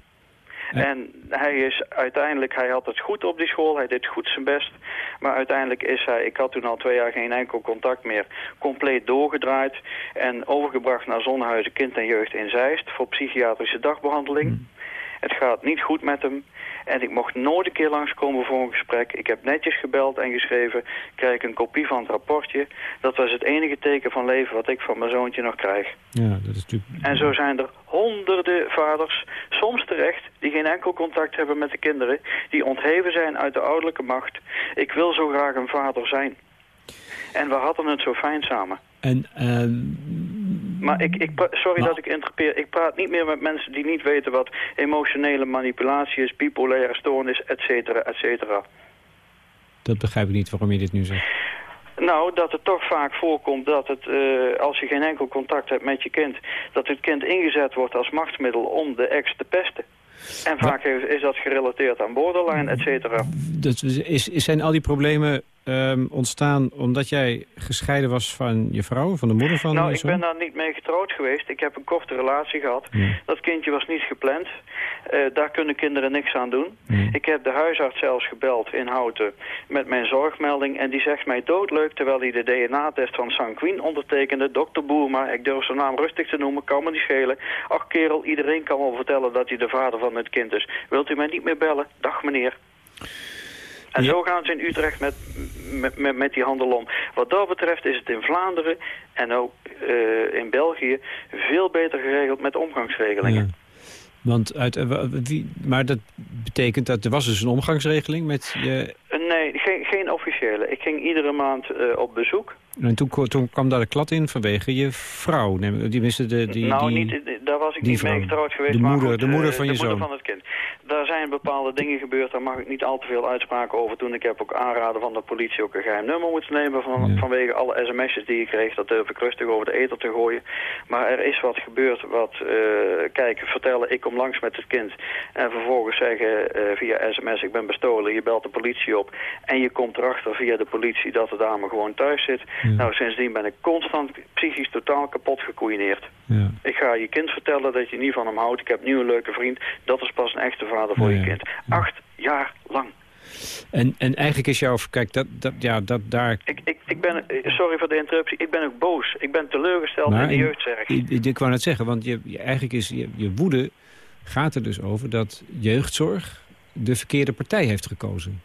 G: En hij is uiteindelijk, hij had het goed op die school, hij deed goed zijn best. Maar uiteindelijk is hij, ik had toen al twee jaar geen enkel contact meer, compleet doorgedraaid. En overgebracht naar Zonnehuizen Kind en Jeugd in Zeist voor psychiatrische dagbehandeling.
C: Hmm.
G: Het gaat niet goed met hem. En ik mocht nooit een keer langskomen voor een gesprek. Ik heb netjes gebeld en geschreven, krijg ik een kopie van het rapportje. Dat was het enige teken van leven wat ik van mijn zoontje nog krijg.
C: ja, dat is natuurlijk...
G: En zo zijn er honderden vaders, soms terecht, die geen enkel contact hebben met de kinderen, die ontheven zijn uit de ouderlijke macht. Ik wil zo graag een vader zijn. En we hadden het zo fijn samen.
C: En, ehm,
G: Maar ik, ik, sorry dat ik interpreteer, ik praat niet meer met mensen die niet weten wat emotionele manipulatie is, bipolaire stoornis, et cetera, et cetera.
C: dat begrijp ik niet waarom je dit nu zegt.
G: Nou, dat het toch vaak voorkomt dat het, eh, als je geen enkel contact hebt met je kind, dat het kind ingezet wordt als machtsmiddel om de ex te pesten. En vaak is, is dat gerelateerd aan borderline, et cetera.
C: Is, zijn al die problemen ehm, ontstaan omdat jij gescheiden was van je vrouw, van de moeder van
G: Nou, ik ben daar niet mee getrouwd geweest. Ik heb een korte relatie gehad.
C: Ja.
G: Dat kindje was niet gepland. Eh, daar kunnen kinderen niks aan doen.
C: Ja.
G: Ik heb de huisarts zelfs gebeld in Houten met mijn zorgmelding. En die zegt mij doodleuk terwijl hij de DNA-test van Sanquin ondertekende. Dokter Boerma, ik durf zijn naam rustig te noemen, kan me niet schelen. Ach kerel, iedereen kan wel vertellen dat hij de vader van het kind is. Wilt u mij niet meer bellen? Dag meneer. En
C: Ja.
G: zo gaan ze in Utrecht met, met, met, met die handel om. Wat dat betreft is het in Vlaanderen en ook eh, in België veel beter geregeld met omgangsregelingen.
C: Ja. Want uit, eh, wie, maar dat betekent dat er was dus een omgangsregeling met je...
G: Eh, Nee, geen, geen officiële. Ik ging iedere maand op bezoek.
C: En toen, toen kwam daar de klad in vanwege je vrouw. Die, miste de, die,
G: nou,
C: die,
G: niet, eh, daar was ik
C: die
G: niet mee
C: vrouw.
G: getrouwd geweest.
C: De
G: maar
C: moeder-
G: goed,
C: de moeder
G: eh,
C: van
G: de
C: je
G: moeder
C: zoon.
G: van het kind. daar zijn bepaalde dingen gebeurd, daar mag ik niet al te veel uitspraken over doen. Ik heb ook aanraden van de politie ook een geheim nummer moeten nemen van, vanwege alle sms'jes die ik kreeg. Dat durf ik rustig over de ether te gooien. Maar er is wat gebeurd wat, uh, kijk, vertellen ik kom langs met het kind en vervolgens zeggen uh, via sms ik ben bestolen, je belt de politie op en je komt erachter via de politie dat de dame gewoon thuis zit. Nou, sindsdien ben ik constant psychisch totaal kapot gekoeineerd. Ja. Ik ga je kind vertellen dat je niet van hem houdt. Ik heb nu een leuke vriend. Dat is pas een echte vader voor je kind. Acht jaar lang.
C: En, en eigenlijk is jouw... Kijk, dat, dat, ja, dat daar...
G: Ik, ik, ik ben... Sorry voor de interruptie. Ik ben ook boos. Ik ben teleurgesteld in de jeugdzorg.
C: Ik, ik wou net zeggen, want je, je eigenlijk is je, je woede gaat er dus over dat jeugdzorg de verkeerde partij heeft gekozen.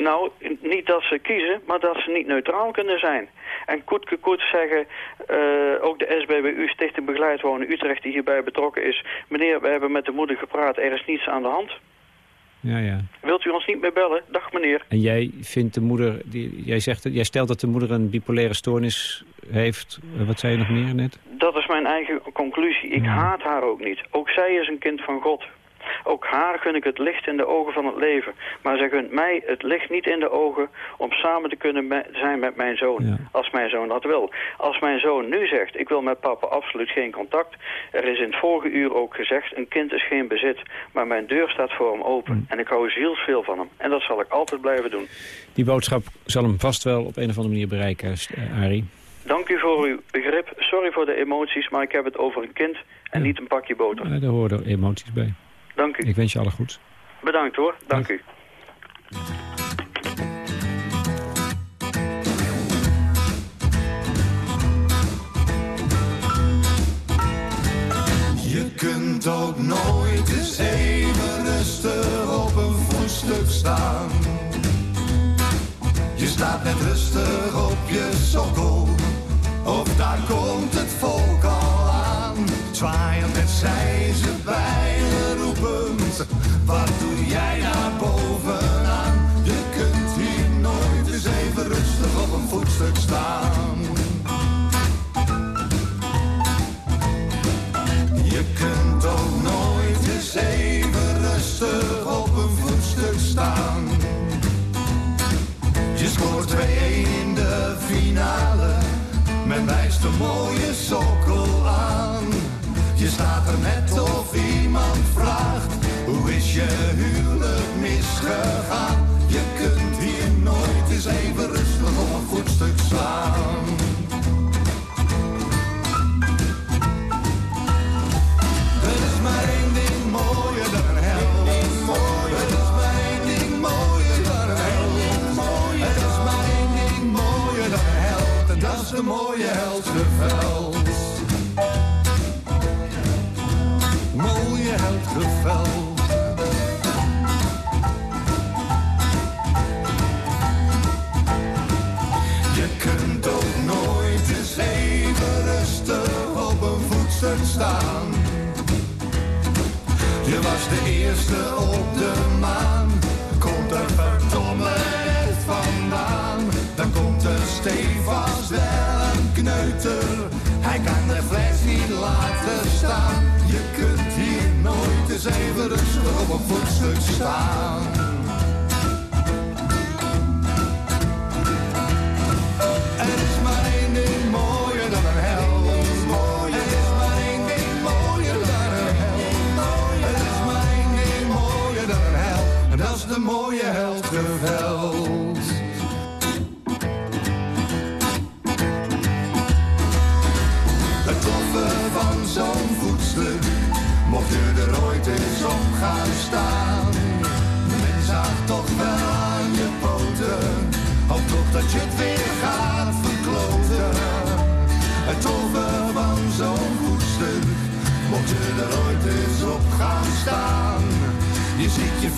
G: Nou, niet dat ze kiezen, maar dat ze niet neutraal kunnen zijn. En Koetke Koet zeggen, uh, ook de SBBU, Stichting Begeleid Wonen Utrecht, die hierbij betrokken is... meneer, we hebben met de moeder gepraat, er is niets aan de hand.
C: Ja, ja.
G: Wilt u ons niet meer bellen? Dag meneer.
C: En jij vindt de moeder, die, jij, zegt, jij stelt dat de moeder een bipolaire stoornis heeft. Eh, wat zei je nog meer net?
G: Dat is mijn eigen conclusie. Ik haat haar ook niet. Ook zij is een kind van God. Ook haar gun ik het licht in de ogen van het leven. Maar zij gunt mij het licht niet in de ogen om samen te kunnen zijn met mijn zoon. Als mijn zoon dat wil. Als mijn zoon nu zegt, ik wil met papa absoluut geen contact. Er is in het vorige uur ook gezegd, een kind is geen bezit. Maar mijn deur staat voor hem open. Mm. En ik hou zielsveel van hem. En dat zal ik altijd blijven doen.
C: Die boodschap zal hem vast wel op een of andere manier bereiken, uh, Arie.
G: Dank u voor uw begrip. Sorry voor de emoties, maar ik heb het over een kind en niet een pakje boter.
C: Ja, daar horen emoties bij.
G: Dank u.
C: Ik wens je alle goed.
G: Bedankt hoor. Dank, u.
H: Je kunt ook nooit eens even rustig op een voetstuk staan. Je staat net rustig op je sokkel, voetstuk de eerste op de maan. Komt er verdomme vandaan. Dan komt er stevast wel een kneuter. Hij kan de fles niet laten staan. Je kunt hier nooit eens even op een voetstuk staan. De mooie heldgeveld.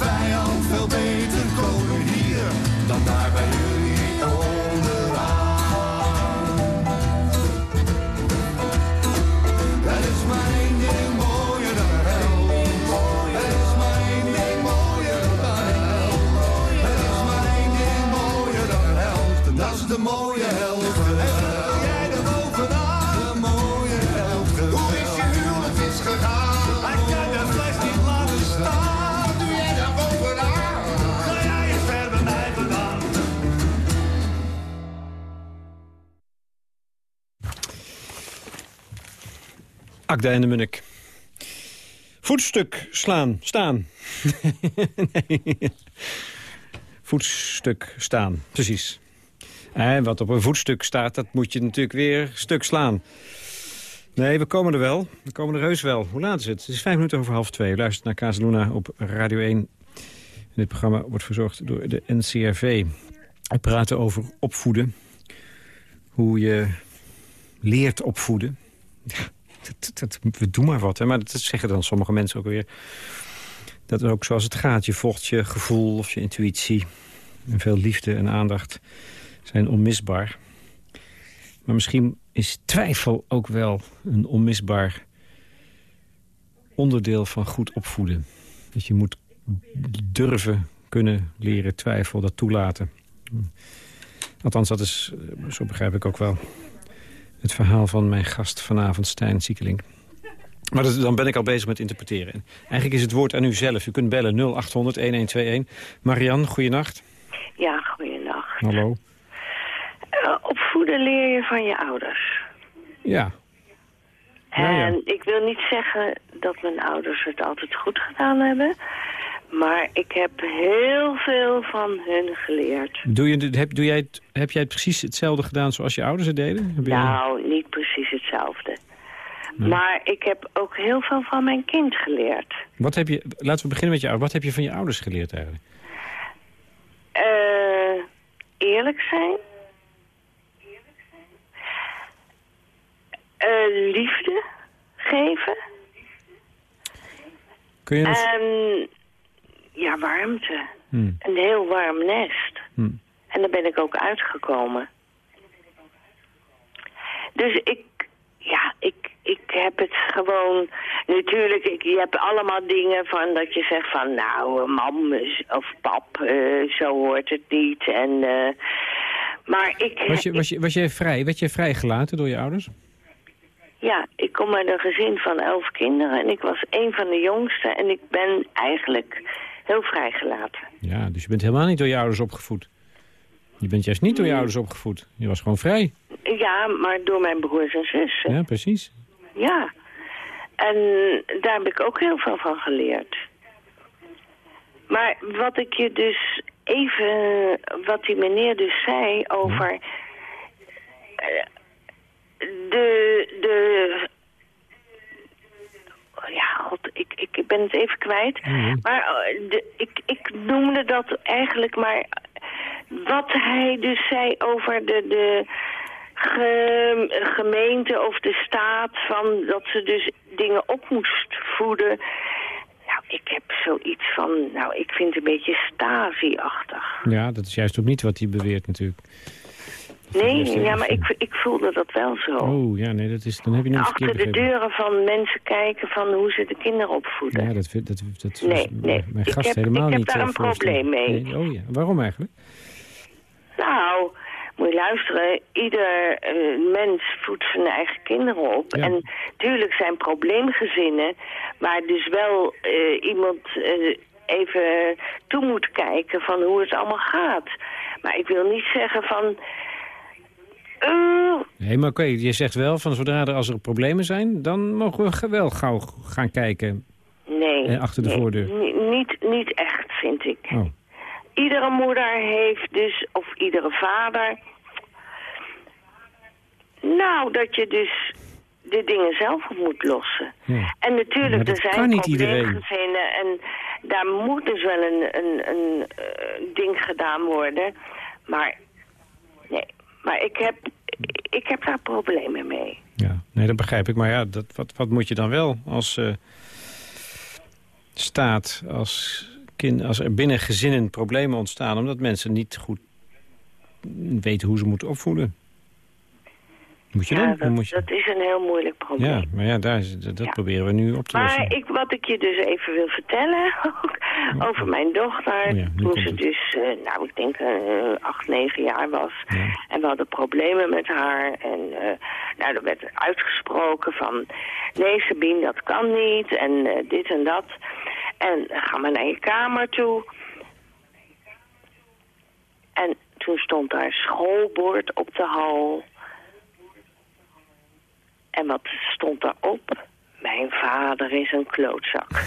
H: Vijand veel beter
C: Akda en de Munnik. Voetstuk slaan, staan. nee. Voetstuk staan, precies. En wat op een voetstuk staat, dat moet je natuurlijk weer stuk slaan. Nee, we komen er wel. We komen er heus wel. Hoe laat is het? Het is vijf minuten over half twee. U luistert naar Casaluna op Radio 1. dit programma wordt verzorgd door de NCRV. We praten over opvoeden. Hoe je leert opvoeden. Dat, we doen maar wat. Maar dat zeggen dan sommige mensen ook weer. Dat is ook zoals het gaat. Je volgt je gevoel of je intuïtie. En veel liefde en aandacht zijn onmisbaar. Maar misschien is twijfel ook wel een onmisbaar onderdeel van goed opvoeden. Dat je moet durven kunnen leren twijfel, dat toelaten. Althans, dat is, eh, zo begrijp ik ook wel, het verhaal van mijn gast vanavond, Stijn Siekeling. Maar dat, dan ben ik al bezig met interpreteren. Eigenlijk is het woord aan u zelf. U kunt bellen 0800-1121. Marianne, goeienacht.
I: Ja, goeienacht.
C: Hallo.
I: Uh, opvoeden leer je van je ouders.
C: Ja.
I: En ja, ja. ik wil niet zeggen dat mijn ouders het altijd goed gedaan hebben. Maar ik heb heel veel van hun geleerd.
C: Doe je, heb, doe jij het, heb jij het precies hetzelfde gedaan zoals je ouders het deden? Heb
I: nou, niet precies hetzelfde. Nee. Maar ik heb ook heel veel van mijn kind geleerd.
C: Wat heb je, laten we beginnen met je ouders. Wat heb je van je ouders geleerd eigenlijk?
I: Uh, eerlijk zijn. Uh, liefde geven.
C: Kun je.
I: En ja, warmte. Hmm. Een heel warm nest.
C: Hmm.
I: En daar ben ik ook uitgekomen. Dus ik, ja, ik, ik heb het gewoon... Natuurlijk, ik, je hebt allemaal dingen van dat je zegt van... Nou, mam of pap, uh, zo hoort het niet. En, uh, maar ik...
C: Was, je, was, je, was jij vrij? Werd je vrijgelaten door je ouders?
I: Ja, ik kom uit een gezin van elf kinderen en ik was een van de jongste en ik ben eigenlijk heel vrijgelaten.
C: Ja, dus je bent helemaal niet door je ouders opgevoed. Je bent juist niet door je ouders opgevoed. Je was gewoon vrij.
I: Ja, maar door mijn broers en zussen.
C: Ja, precies.
I: Ja. En daar heb ik ook heel veel van geleerd. Maar wat ik je dus even... Wat die meneer dus zei over... Ja. De, de ja, God, ik, ben het even kwijt.
C: Mm.
I: Maar de, ik, ik noemde dat eigenlijk maar... Wat hij dus zei over de, de ge, gemeente of de staat... Van dat ze dus dingen op moest voeden... Nou, ik heb zoiets van... Nou, ik vind het een beetje Stasi-achtig.
C: Ja, dat is juist ook niet wat hij beweert natuurlijk.
I: Nee, ja, maar ik, ik voelde dat wel zo.
C: Oh, ja, nee, dat is, dan heb je nog
I: Achter de deuren van mensen kijken van hoe ze de kinderen opvoeden.
C: Ja, dat, dat, dat, dat
I: nee, nee.
C: mijn gast
I: ik heb,
C: helemaal
I: ik
C: niet.
I: heb daar een probleem mee.
C: Nee, oh ja, waarom eigenlijk?
I: Nou, moet je luisteren, ieder uh, mens voedt zijn eigen kinderen op.
C: Ja.
I: En tuurlijk zijn probleemgezinnen, waar dus wel uh, iemand uh, even toe moet kijken van hoe het allemaal gaat. Maar ik wil niet zeggen van...
C: Nee, maar oké, je zegt wel van zodra er als er problemen zijn... dan mogen we wel gauw gaan kijken
I: nee,
C: eh, achter de
I: nee,
C: voordeur.
I: Niet, niet echt, vind ik.
C: Oh.
I: Iedere moeder heeft dus, of iedere vader... Nou, dat je dus de dingen zelf op moet lossen.
C: Ja.
I: En natuurlijk, er zijn
C: niet
I: en daar moet dus wel een, een, een uh, ding gedaan worden. Maar, nee, maar ik heb, ik heb daar problemen mee.
C: Ja, nee, dat begrijp ik. Maar ja, dat, wat, wat moet je dan wel als uh, staat, als, kind, als er binnen gezinnen problemen ontstaan... omdat mensen niet goed weten hoe ze moeten opvoeden? Moet je
I: ja, dat,
C: moet je...
I: dat is een heel moeilijk probleem.
C: Ja, maar ja, daar is, dat
I: Ja.
C: proberen we nu op te lossen.
I: Maar ik, wat ik je dus even wil vertellen over mijn dochter,
C: Oh ja,
I: toen ze
C: het.
I: dus, eh, nou ik denk eh, acht, negen jaar was. En we hadden problemen met haar. En eh, nou, er werd uitgesproken van, nee Sabine, dat kan niet. En dit en dat. En ga maar naar je kamer toe. En toen stond daar schoolbord op de hal. En wat stond daarop? Mijn vader is een klootzak.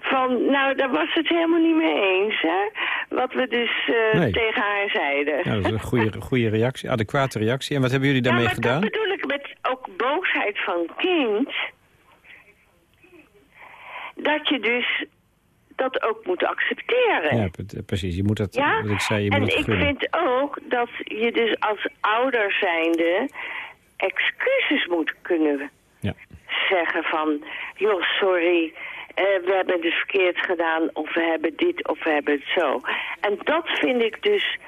I: Van, nou, daar was het helemaal niet mee eens, hè? Wat we dus eh,
C: Nee.
I: tegen haar zeiden.
C: Ja, dat is een goede, goede reactie, adequate reactie. En wat hebben jullie daarmee
I: ja,
C: gedaan?
I: dat bedoel ik met ook boosheid van kind. Dat je dus dat ook moet accepteren.
C: Ja, pre- precies. Je moet dat,
I: Ja?
C: wat ik zei, je moet
I: en ik vind ook dat je dus als ouder zijnde excuses moet kunnen
C: Ja.
I: zeggen van... joh, sorry, eh, we hebben het verkeerd gedaan of we hebben dit of we hebben het zo. En dat vind ik dus...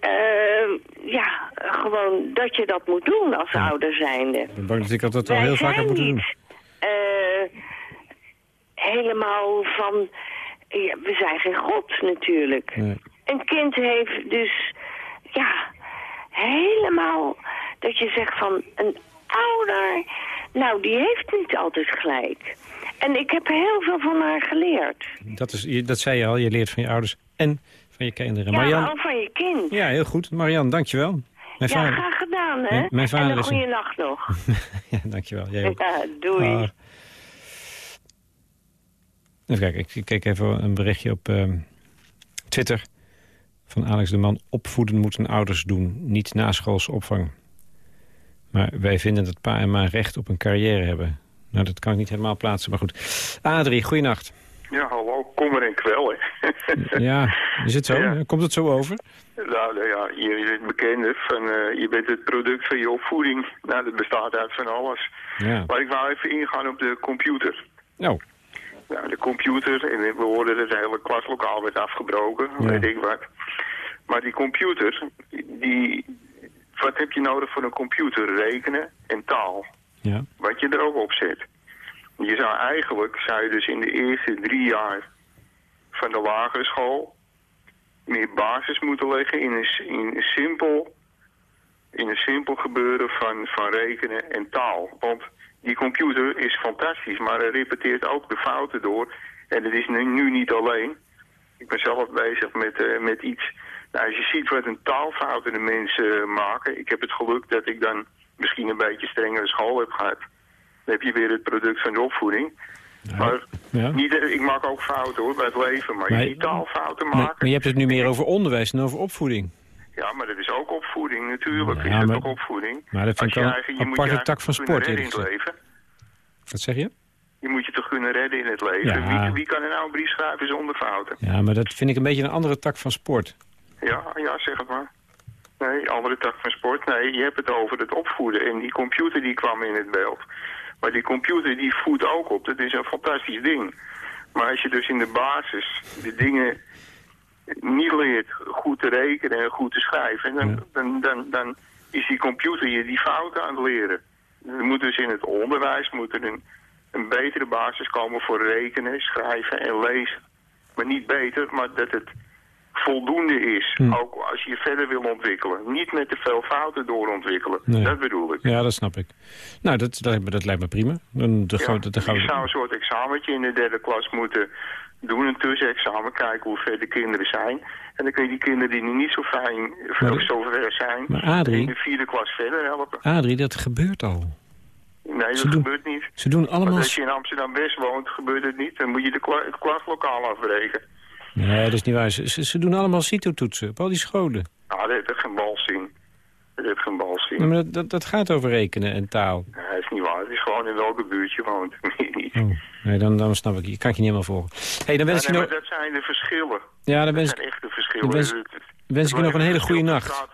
I: eh, ja, gewoon dat je dat moet doen als ouder zijnde.
C: Ik ben bang dat ik dat al heel vaak heb moeten doen.
I: eh, helemaal van... Ja, we zijn geen god natuurlijk.
C: Nee.
I: Een kind heeft dus, ja, helemaal dat je zegt van een ouder, nou die heeft niet altijd gelijk. En ik heb heel veel van haar geleerd.
C: Dat, is, dat zei je al, je leert van je ouders en van je kinderen.
I: Ja, maar
C: Marian,
I: ook van je kind.
C: ja, heel goed. Marian, dankjewel. Mijn
I: Ja,
C: vader.
I: graag gedaan, hè?
C: Mijn- mijn vader
I: en een goede nacht nog.
C: Ja, dankjewel. Jij ook.
I: ja, doei.
C: Ah. Even kijken, ik keek even een berichtje op ehm, Twitter van Alex de Man. Opvoeden moeten ouders doen, niet naschoolse opvang. Maar wij vinden dat pa en ma recht op een carrière hebben. Nou, dat kan ik niet helemaal plaatsen, maar goed. Adrie, goeienacht.
J: Ja, hallo, kommer en kwel, hè.
C: Ja, is het zo?
J: Ja.
C: Komt het zo over?
J: nou, nou ja, je is het bekende van, eh, je bent het product van je opvoeding. Nou, dat bestaat uit van alles.
C: Ja.
J: Maar ik wou even ingaan op de computer.
C: Nou,
J: Nou, de computer, en we hoorden dat het hele klaslokaal werd afgebroken,
C: Ja.
J: weet ik wat. Maar die computer, die, wat heb je nodig voor een computer? Rekenen en taal.
C: ja.
J: wat je er ook op zet. Je zou eigenlijk, zou je dus in de eerste drie jaar van de lagere school meer basis moeten leggen in een, in een simpel, in een simpel gebeuren van, van rekenen en taal. Want die computer is fantastisch, maar hij repeteert ook de fouten door. En het is nu, nu niet alleen. Ik ben zelf bezig met, eh, met iets. Nou, als je ziet wat een taalfouten de mensen eh, maken. Ik heb het geluk dat ik dan misschien een beetje strengere school heb gehad. Dan heb je weer het product van de opvoeding. Maar
C: ja.
J: niet, eh, ik maak ook fouten hoor bij het leven. Maar
C: Maar-
J: je ziet taalfouten
C: Maar,
J: maken.
C: maar je hebt het nu meer over onderwijs dan over opvoeding.
J: Ja, maar dat is ook opvoeding natuurlijk.
C: Ja,
J: is dat
C: maar-
J: toch opvoeding?
C: maar dat vind ik wel een aparte
J: je
C: tak van sport,
J: in het leven.
C: Wat zeg je?
J: Je moet je toch kunnen redden in het leven.
C: Ja.
J: Wie, wie kan er nou een brief schrijven zonder fouten?
C: Ja, maar dat vind ik een beetje een andere tak van sport.
J: Ja, ja, zeg het maar. Nee, andere tak van sport. Nee, je hebt het over het opvoeden. En die computer die kwam in het beeld. Maar die computer die voedt ook op. Dat is een fantastisch ding. Maar als je dus in de basis de dingen niet leert goed te rekenen en goed te schrijven... dan,
C: Ja.
J: dan, dan, dan is die computer je die fouten aan het leren. Er moet dus in het onderwijs moet er een, een betere basis komen voor rekenen, schrijven en lezen. Maar niet beter, maar dat het voldoende is. Ook als je je verder wil ontwikkelen. Niet met te veel fouten doorontwikkelen.
C: Nee.
J: Dat bedoel ik.
C: Ja, dat snap ik. Nou, dat, dat, dat lijkt me prima. Dan,
J: Ja,
C: gaan we- dan gaan
J: je zou een soort examentje in de derde klas moeten doen. Een tussenexamen, kijken hoe ver de kinderen zijn. En dan kun je die kinderen die nu niet zo fijn,
C: Maar
J: zo ver zijn...
C: Maar Adrie-
J: in de vierde klas verder helpen.
C: Adrie, dat gebeurt al.
J: Nee, dat
C: doen-
J: gebeurt niet.
C: Ze doen
J: Want
C: allemaal...
J: als je in Amsterdam-West woont, gebeurt het niet. Dan moet je de kla- het klaslokaal afbreken.
C: Nee, dat is niet waar. Ze, ze, ze doen allemaal CITO-toetsen op al die scholen.
J: Nou, dat heeft geen bal zien. Dat heeft geen bal zien.
C: Maar dat, dat, dat gaat over rekenen en taal.
J: Nee, gewoon in welke buurt je woont. Niet.
C: Oh, nee, dan, dan snap ik. Je kan ik je niet helemaal volgen. hey, dan wens
J: Ja,
C: ik
J: nee,
C: je nog,
J: dat zijn de verschillen.
C: ja, dan
J: Dat
C: wens,
J: zijn echte verschillen.
C: dan wens- ik je nog een hele goede nacht.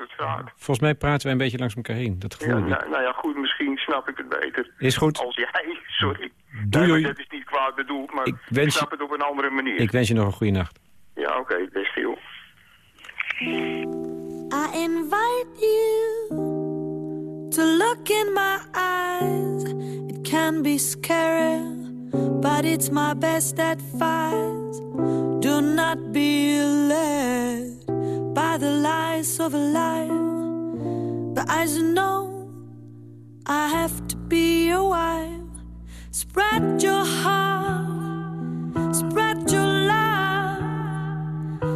C: Volgens mij praten wij een beetje langs elkaar heen. Dat gevoel
J: Ja, nou, nou ja, goed, misschien snap ik het beter.
C: Is goed.
J: Als jij, sorry.
C: Doei,
J: Nee, dat is niet kwaad bedoeld, maar
C: Ik je-
J: snap het op een andere manier.
C: Ik wens je nog een goede nacht.
J: Ja, oké, best veel.
K: I invite you to look in my eyes. It can be scary, but it's my best advice. Do not be led by the lies of a liar. But as you know, I have to be your wife. Spread your heart, spread your love,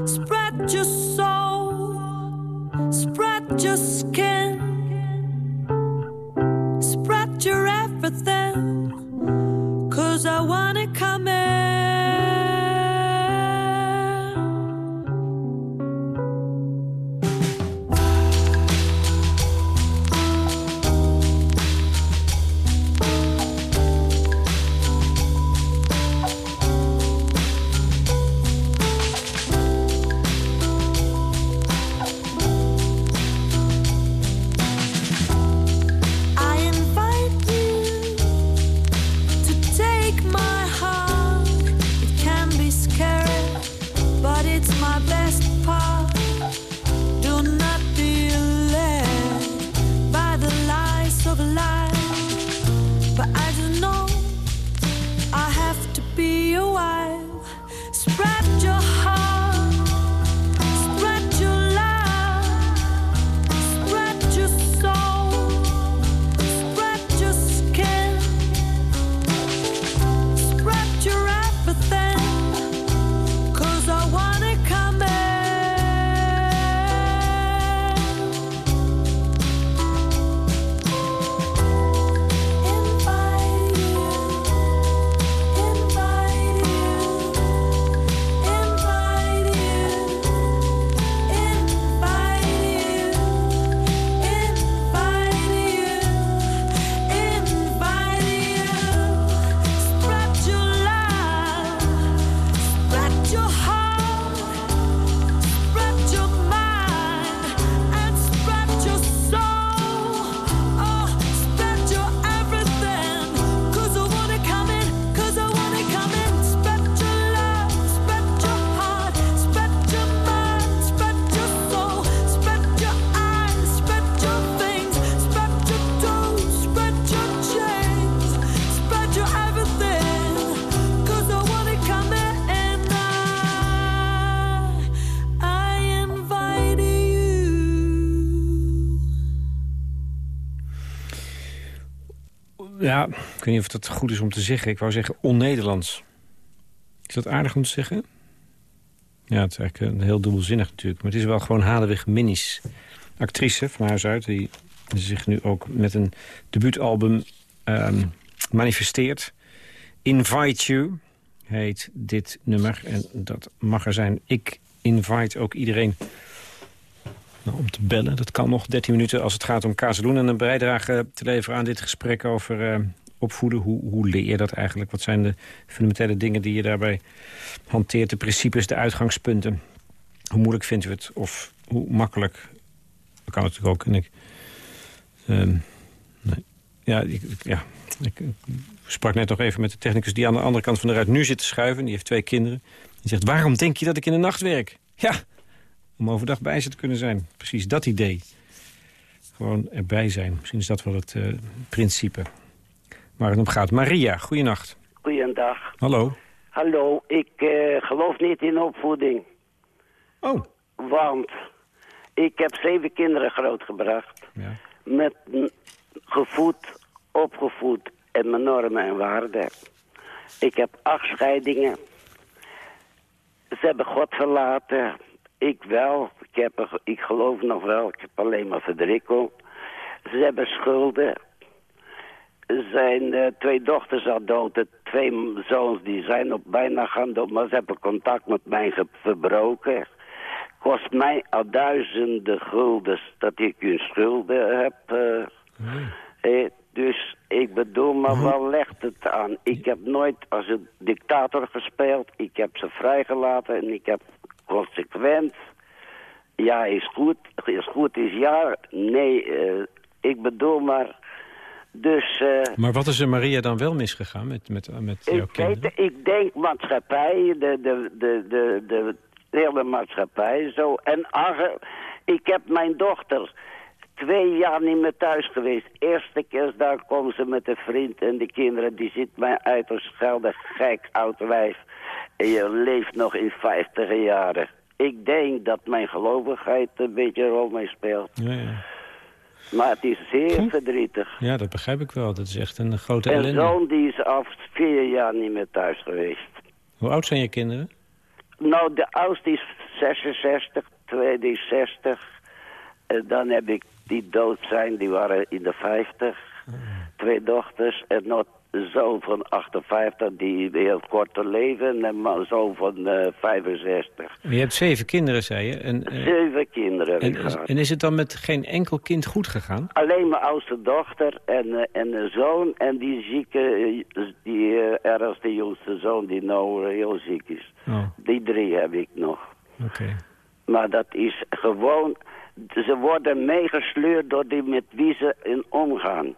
K: spread your soul, spread your skin, picture everything. Cause I wanna come in.
C: Ja, ik weet niet of dat goed is om te zeggen. Ik wou zeggen on-Nederlands. Is dat aardig om te zeggen? Ja, het is eigenlijk een heel dubbelzinnig natuurlijk. Maar het is wel gewoon Hadewig Minis. Actrice van huis uit. Die zich nu ook met een debuutalbum ehm, manifesteert. Invite You heet dit nummer. En dat mag er zijn. Ik invite ook iedereen om te bellen. Dat kan nog 13 minuten als het gaat om Kazeloen. En een bijdrage te leveren aan dit gesprek over eh, opvoeden. Hoe, hoe leer je dat eigenlijk? Wat zijn de fundamentele dingen die je daarbij hanteert? De principes, de uitgangspunten. Hoe moeilijk vindt u het? Of hoe makkelijk? Dat kan natuurlijk ook. En ik, ehm, nee. Ja, ik, ja, ik sprak net nog even met de technicus die aan de andere kant van de ruit nu zit te schuiven. Die heeft twee kinderen. Die zegt, waarom denk je dat ik in de nacht werk? Ja, om overdag bij ze te kunnen zijn. Precies dat idee. Gewoon erbij zijn. Misschien is dat wel het uh, principe waar het om gaat. Maria, goeienacht.
L: Goeiedag.
C: Hallo.
L: Hallo, ik uh, geloof niet in opvoeding.
C: Oh.
L: Want ik heb zeven kinderen grootgebracht.
C: Ja.
L: Met gevoed, opgevoed en mijn normen en waarden. Ik heb acht scheidingen. Ze hebben God verlaten. Ik wel. Ik, heb, ik geloof nog wel. Ik heb alleen maar verdrikkel. Ze hebben schulden. Zijn uh, twee dochters al dood. De twee zoons die zijn op bijna gaan dood. Maar ze hebben contact met mij verbroken. Kost mij al duizenden guldens dat ik hun schulden heb. Uh, eh, dus ik bedoel, maar wel legt het aan. Ik heb nooit als een dictator gespeeld. Ik heb ze vrijgelaten en ik heb consequent... Ja, is goed. Is goed is ja. Nee, uh, ik bedoel maar... Dus... Uh,
C: maar wat is er Maria dan wel misgegaan met, met, met jouw
L: ik
C: kinderen?
L: Weet, ik denk maatschappij, de, de, de, de, de, de hele maatschappij zo. En ach, ik heb mijn dochter twee jaar niet meer thuis geweest. Eerste kerstdag komen ze met een vriend en de kinderen die ziet mij uit als gek oud wijf. En je leeft nog in vijftige jaren. Ik denk dat mijn gelovigheid een beetje een rol mee speelt.
C: Ja, ja.
L: Maar het is zeer verdrietig.
C: Ja, dat begrijp ik wel. Dat is echt een grote
L: en
C: ellende.
L: En zoon die is af vier jaar niet meer thuis geweest.
C: Hoe oud zijn je kinderen?
L: Nou, de oudste is 66, tweede is 60. En dan heb ik die dood zijn, die waren in de 50. Twee dochters en nog zoon van 58 die heel kort te leven en een zoon van uh, 65.
C: Je hebt zeven kinderen, zei je? En,
L: uh, zeven kinderen.
C: En, en, is het dan met geen enkel kind goed gegaan?
L: Alleen mijn oudste dochter en, uh, en een zoon en die zieke, die ergens de jongste zoon die nou heel ziek is.
C: Oh.
L: Die drie heb ik nog.
C: Oké. Okay.
L: Maar dat is gewoon ze worden meegesleurd door die met wie ze in omgaan.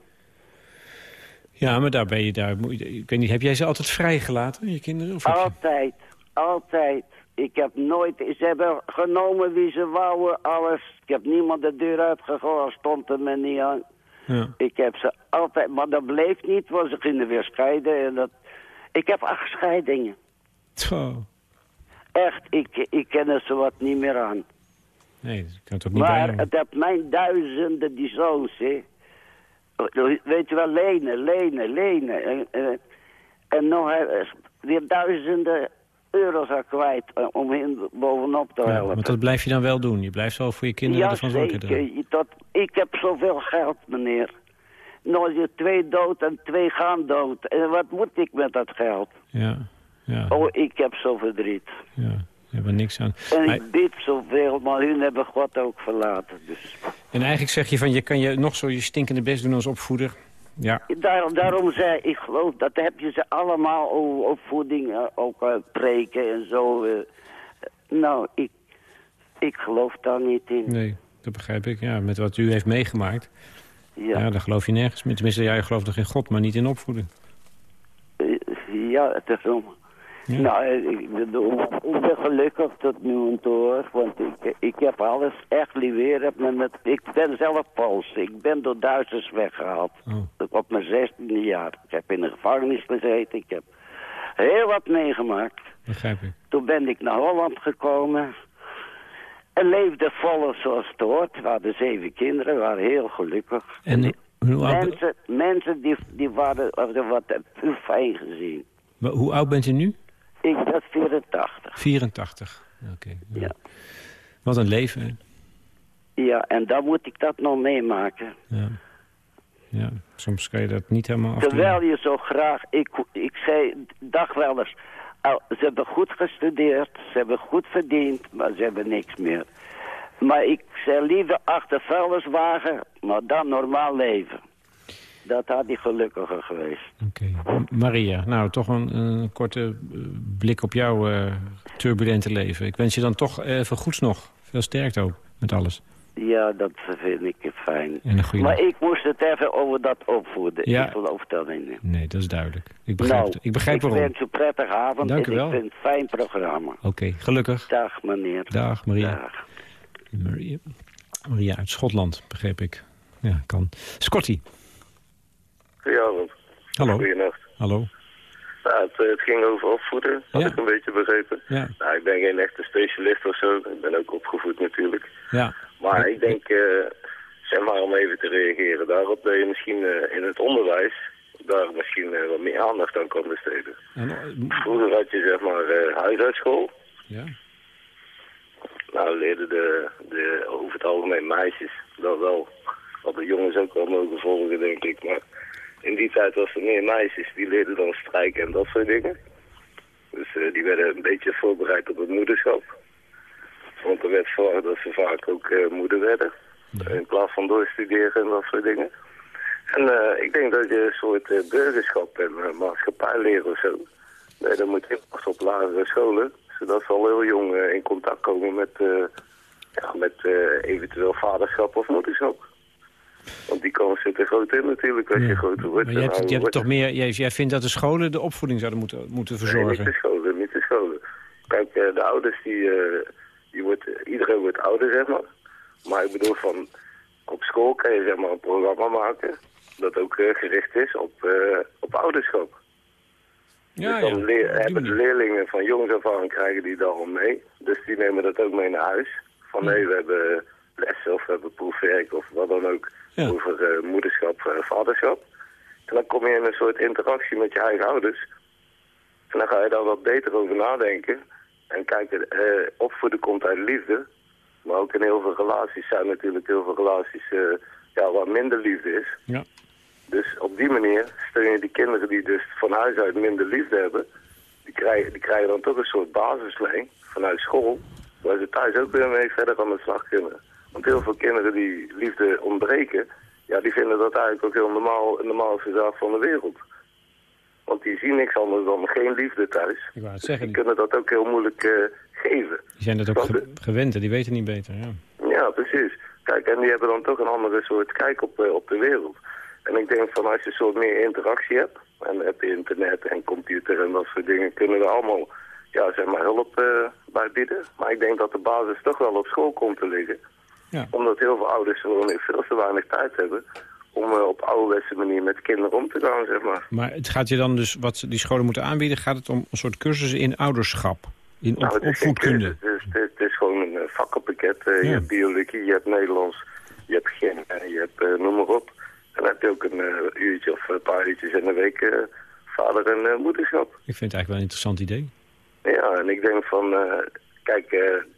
C: Ja, maar daar ben je daar. Ik weet niet, heb jij ze altijd vrijgelaten, je kinderen? Of
L: altijd, altijd. Ik heb nooit. Ze hebben genomen wie ze wouden, alles. Ik heb niemand de deur uitgegooid, stond er me niet aan.
C: Ja.
L: Ik heb ze altijd, maar dat bleef niet, want ze gingen weer scheiden. En dat, ik heb acht scheidingen.
C: Zo.
L: Echt, ik, ik ken ze wat niet meer aan.
C: Nee, dat kan toch niet
L: maar
C: bij
L: het heeft mijn duizenden die zoons, hè. Weet je wel, lenen, lenen, lenen. En, nog weer duizenden euro's al kwijt om hen bovenop te
C: ja,
L: helpen.
C: Want dat blijf je dan wel doen? Je blijft zo voor je kinderen
L: ja,
C: ervan zorgen?
L: zeker. Dat, ik heb zoveel geld, meneer. Nou, je twee dood en twee gaan dood. En wat moet ik met dat geld?
C: Ja, ja.
L: Oh, ik heb zo verdriet.
C: Ja. We hebben niks aan.
L: En ik bid zoveel, maar hun hebben God ook verlaten. Dus.
C: En eigenlijk zeg je van, je kan je nog zo je stinkende best doen als opvoeder. Ja.
L: Daar, daarom zei ik, geloof, dat heb je ze allemaal over opvoeding uh, ook uh, preken en zo. Uh, nou, ik, ik geloof daar niet in.
C: Nee, dat begrijp ik. Ja, met wat u heeft meegemaakt.
L: Ja.
C: ja daar geloof je nergens meer. Tenminste, ja, je gelooft nog in God, maar niet in opvoeding.
L: ja, daarom. Ja. Nou, ik bedoel, ik ben gelukkig tot nu en toe, want ik, ik heb alles echt leveren. Met, ik ben zelf Pools. Ik ben door Duitsers weggehaald.
C: Oh.
L: Op mijn zestiende jaar. Ik heb in de gevangenis gezeten. Ik heb heel wat meegemaakt.
C: Begrijp ik.
L: Toen ben ik naar Holland gekomen. En leefde volle zoals het hoort. We hadden zeven kinderen, we waren heel gelukkig.
C: En, Hoe oud,
L: Mensen, mensen die, die waren of ze wat puur fijn gezien.
C: wa- hoe oud bent u nu?
L: Ik ben 84.
C: 84. Oké. ja.
L: Ja.
C: Wat een leven. hè?
L: Ja, en dan moet ik dat nog meemaken.
C: Ja. ja. Soms kan je dat niet helemaal afdoen.
L: Terwijl je zo graag... Ik, ik zei dag wel eens... ze hebben goed gestudeerd, ze hebben goed verdiend, maar ze hebben niks meer. Maar ik zei liever achter vuilniswagen, maar dan normaal leven. Dat had hij gelukkiger geweest.
C: Oké. Maria, nou toch een, een korte eh, blik op jouw eh, turbulente leven. Ik wens je dan toch even goeds nog. Veel sterkte ook met alles.
L: Ja, dat vind ik fijn. Maar ik moest het even over dat opvoeden.
C: Ja.
L: Ik geloof dat niet.
C: Nee, dat is duidelijk. Ik begrijp,
L: nou,
C: het. ik begrijp
L: ik
C: waarom.
L: wens u een prettige avond
C: Dank
L: en
C: u wel.
L: ik vind het een fijn programma.
C: Oké, gelukkig.
L: Dag meneer.
C: Dag Maria.
L: Dag.
C: Maria. Maria uit Schotland, begreep ik. Ja, kan. Scotty.
M: Goedenavond.
C: Hallo.
M: Goedenacht.
C: Hallo.
M: Nou, het, eh, het ging over opvoeden, had
C: Ja.
M: ik een beetje begrepen.
C: Ja.
M: Nou, ik ben geen echte specialist of zo. Ik ben ook opgevoed natuurlijk.
C: Ja.
M: Maar ik denk, eh, zeg maar om even te reageren daarop, dat je misschien eh, in het onderwijs daar misschien wat meer aandacht aan kan besteden.
C: En,
M: Vroeger had je zeg maar huisartschool.
C: ja.
M: Nou leerden de, de, over het algemeen meisjes dat wel. Wat de jongens ook wel mogen volgen, denk ik. Maar in die tijd was er meer meisjes die leerden dan strijken en dat soort dingen. Dus eh, die werden een beetje voorbereid op het moederschap. Want er werd verwacht dat ze vaak ook eh, moeder werden. In plaats van doorstuderen en dat soort dingen. En eh, ik denk dat je een soort burgerschap en maatschappij leren of zo. Nee, dan moet je wachten op lagere scholen. Zodat ze al heel jong in contact komen met, ja, met eventueel vaderschap of moederschap. Want die kans zit er groot in natuurlijk als je groter wordt.
C: Maar
M: en
C: hebt,
M: ouder
C: jij, hebt toch meer, jij, jij vindt dat de scholen de opvoeding zouden moeten, moeten
M: Nee, niet de
C: verzorgen?
M: scholen, niet de scholen. Kijk, eh, de ouders, die, eh, die wordt, iedereen wordt ouder, zeg maar. Maar ik bedoel van, op school kan je zeg maar een programma maken dat ook eh, gericht is op, op ouderschap.
C: Ja,
M: dus dan
C: ja.
M: leer- hebben de leerlingen van jongs af aan krijgen die daar al mee. Dus die nemen dat ook mee naar huis. Van nee, we hebben lessen of we hebben proefwerk of wat dan ook
C: Ja.
M: over eh, moederschap en vaderschap. En dan kom je in een soort interactie met je eigen ouders. En dan ga je daar wat beter over nadenken. En kijken, eh, opvoeden komt uit liefde. Maar ook in heel veel relaties zijn natuurlijk heel veel relaties eh, ja, waar minder liefde is.
C: Ja.
M: Dus op die manier steun je die kinderen die dus van huis uit minder liefde hebben. Die krijgen, die krijgen dan toch een soort basis mee vanuit school. Waar ze thuis ook weer mee verder aan de slag kunnen. Want heel veel kinderen die liefde ontbreken, ja, die vinden dat eigenlijk ook heel normaal, een normaalste zaak van de wereld. Want die zien niks anders dan geen liefde thuis.
C: Ik wou het zeggen,
M: Die kunnen dat ook heel moeilijk eh, geven.
C: die zijn dat ook ge- gewend en die weten niet beter. Ja.
M: Ja, precies. Kijk, en die hebben dan toch een andere soort kijk op, eh, op de wereld. En ik denk van als je een soort meer interactie hebt, en heb je internet en computer en dat soort dingen, kunnen we allemaal ja, zeg maar hulp eh, bij bieden. Maar ik denk dat de basis toch wel op school komt te liggen.
C: Ja.
M: Omdat heel veel ouders gewoon veel te weinig tijd hebben om eh, op ouderwetse manier met kinderen om te gaan, zeg maar.
C: Maar het gaat je dan dus, wat die scholen moeten aanbieden, gaat het om een soort cursussen in ouderschap? In op,
M: Nou, het is geen
C: opvoedkunde?
M: Het is, het is gewoon een eh, vakkenpakket. Eh, Je
C: Ja.
M: hebt biologie, je hebt Nederlands, je hebt chem, en je hebt noem maar op. En dan heb je ook een uurtje of een paar uurtjes in de week vader en moederschap.
C: Ik vind het eigenlijk wel een interessant idee.
M: Ja, en ik denk van, kijk,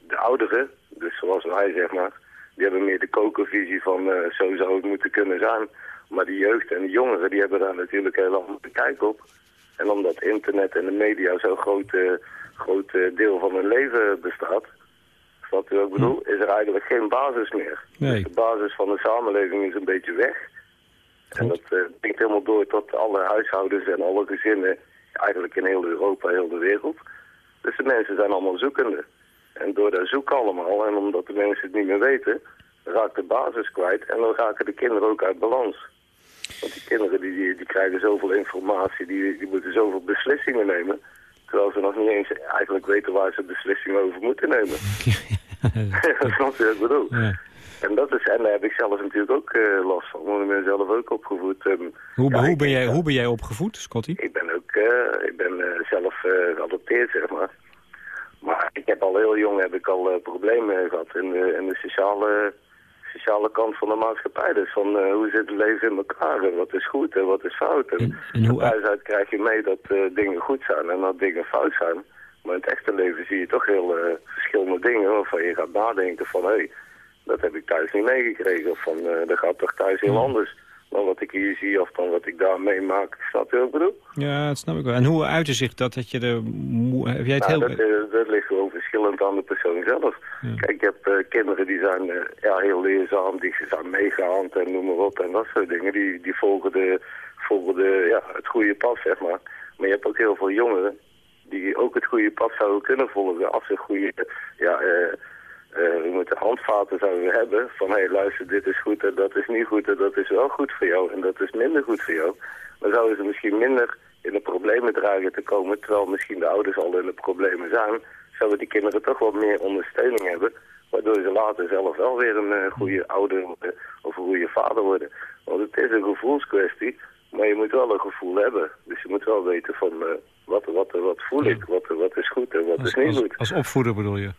M: de ouderen, dus zoals wij zeg maar, die hebben meer de kokervisie van eh, zo zou het moeten kunnen zijn. Maar de jeugd en de jongeren, die hebben daar natuurlijk heel andere kijk op. En omdat internet en de media zo'n groot, eh, groot eh, deel van hun leven bestaat, wat u ook bedoel, is er eigenlijk geen basis meer.
C: Nee.
M: Dus de basis van de samenleving is een beetje weg. En dat uh, dringt helemaal door tot alle huishoudens en alle gezinnen, eigenlijk in heel Europa, heel de wereld. Dus de mensen zijn allemaal zoekende. En door dat zoeken allemaal, en omdat de mensen het niet meer weten, raakt de basis kwijt en dan raken de kinderen ook uit balans. Want die kinderen die, die, die krijgen zoveel informatie, die, die moeten zoveel beslissingen nemen, terwijl ze nog niet eens eigenlijk weten waar ze beslissingen over moeten nemen. dat snap je wat ik bedoel.
C: Ja.
M: En, dat is, en daar heb ik zelf natuurlijk ook uh, last van, want ik ben zelf ook opgevoed. Um,
C: Hoe,
M: ja,
C: hoe, ben jij, hoe ben jij opgevoed, Scotty?
M: Ik ben ook uh, ik ben, uh, zelf geadopteerd, zeg maar. Maar ik heb al heel jong heb ik al problemen gehad in de, in de sociale sociale kant van de maatschappij. Dus van eh, hoe zit het leven in elkaar en wat is goed en wat is fout. En,
C: en hoe-
M: uit krijg je mee dat eh, dingen goed zijn en dat dingen fout zijn. Maar in het echte leven zie je toch heel eh, verschillende dingen waarvan je gaat nadenken van... hé, hey, dat heb ik thuis niet meegekregen. Of van, eh, dat gaat toch thuis heel anders dan wat ik hier zie of dan wat ik daar meemaak. Snap je wat ik bedoel?
C: Ja, dat snap ik wel. En hoe uitte zich dat, dat je moe- Heb jij het
M: Nou,
C: heel...
M: dat, eh, dat ligt gewoon verschillend aan de persoon zelf. Kijk, ik heb eh, kinderen die zijn eh, ja, heel leerzaam, die zijn meegehaald en noem maar op. En dat soort dingen, die, die volgen, de, volgen de, ja, het goede pad, zeg maar. Maar je hebt ook heel veel jongeren die ook het goede pad zouden kunnen volgen als ze goede, ja, eh we moeten handvaten zouden hebben van hé hey, luister dit is goed en dat is niet goed en dat is wel goed voor jou en dat is minder goed voor jou. Dan zouden ze misschien minder in de problemen dreigen te komen terwijl misschien de ouders al in de problemen zijn. Zouden die kinderen toch wat meer ondersteuning hebben waardoor ze later zelf wel weer een eh, goede ouder of een goede vader worden. Want het is een gevoelskwestie, maar je moet wel een gevoel hebben. Dus je moet wel weten van eh, wat, wat, wat voel ik, wat, wat is goed en wat
C: Als,
M: is niet
C: als,
M: goed.
C: als opvoeder bedoel je?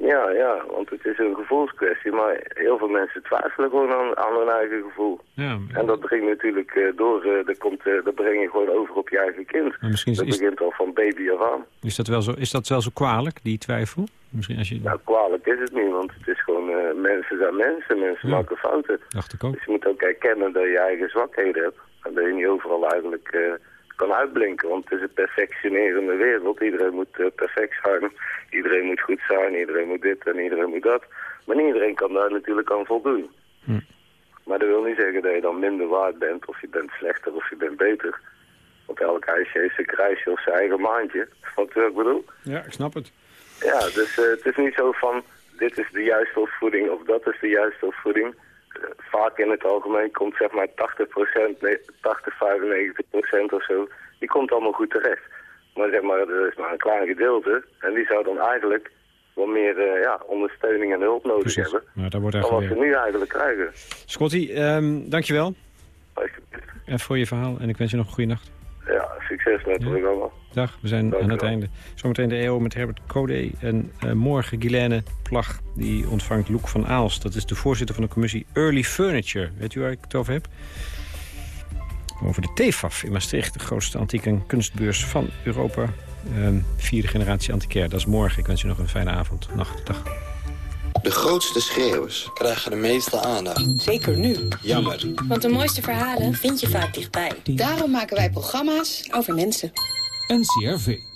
M: Ja, ja, want het is een gevoelskwestie, maar heel veel mensen twijfelen gewoon aan, aan hun eigen gevoel.
C: Ja,
M: En dat brengt natuurlijk eh, door, eh, dat, komt, eh, dat breng je gewoon over op je eigen kind.
C: is,
M: Dat
C: is,
M: begint al van baby af aan.
C: is, dat wel zo, is dat wel zo kwalijk, die twijfel? Misschien als je...
M: Nou, kwalijk is het niet, want het is gewoon, eh, mensen zijn mensen, mensen
C: Ja.
M: maken fouten.
C: Dacht ik ook.
M: Dus je moet ook erkennen dat je eigen zwakheden hebt. En dat je niet overal eigenlijk kan uitblinken, want het is een perfectionerende wereld. Iedereen moet eh, perfect zijn, iedereen moet goed zijn, iedereen moet dit en iedereen moet dat. Maar niet iedereen kan daar natuurlijk aan voldoen.
C: Hm.
M: Maar dat wil niet zeggen dat je dan minder waard bent, of je bent slechter of je bent beter. Want elk ijsje heeft zijn kruisje of zijn eigen maandje. Wat ik bedoel?
C: Ja, ik snap het.
M: Ja, dus eh, het is niet zo van dit is de juiste opvoeding of dat is de juiste opvoeding. Vaak in het algemeen komt zeg maar 80%, nee, 80, 95% of zo, die komt allemaal goed terecht. Maar zeg maar, er is maar een klein gedeelte en die zou dan eigenlijk wat meer eh, ja, ondersteuning en hulp nodig
C: Precies.
M: hebben.
C: Nou, daar wordt
M: Dan wat ze nu eigenlijk krijgen.
C: Scotty, ehm, dankjewel. En voor je verhaal. En ik wens je nog een goede nacht.
M: Ja, succes met het programma.
C: Dag, we zijn
M: Dank
C: aan het
M: wel.
C: einde. Zometeen de EO met Herbert Code. En eh, morgen Guilaine Plag, die ontvangt Loek van Aals. Dat is de voorzitter van de commissie Early Furniture. Weet u waar ik het over heb? Over de TEFAF in Maastricht, de grootste antiek- en kunstbeurs van Europa. Ehm, vierde generatie antiquair. Dat is morgen. Ik wens u nog een fijne avond, nacht, dag.
N: De grootste schreeuwers krijgen de meeste aandacht.
O: Zeker nu.
N: Jammer.
O: Want de mooiste verhalen vind je vaak dichtbij.
P: Daarom maken wij programma's
O: Over mensen.
Q: NCRV.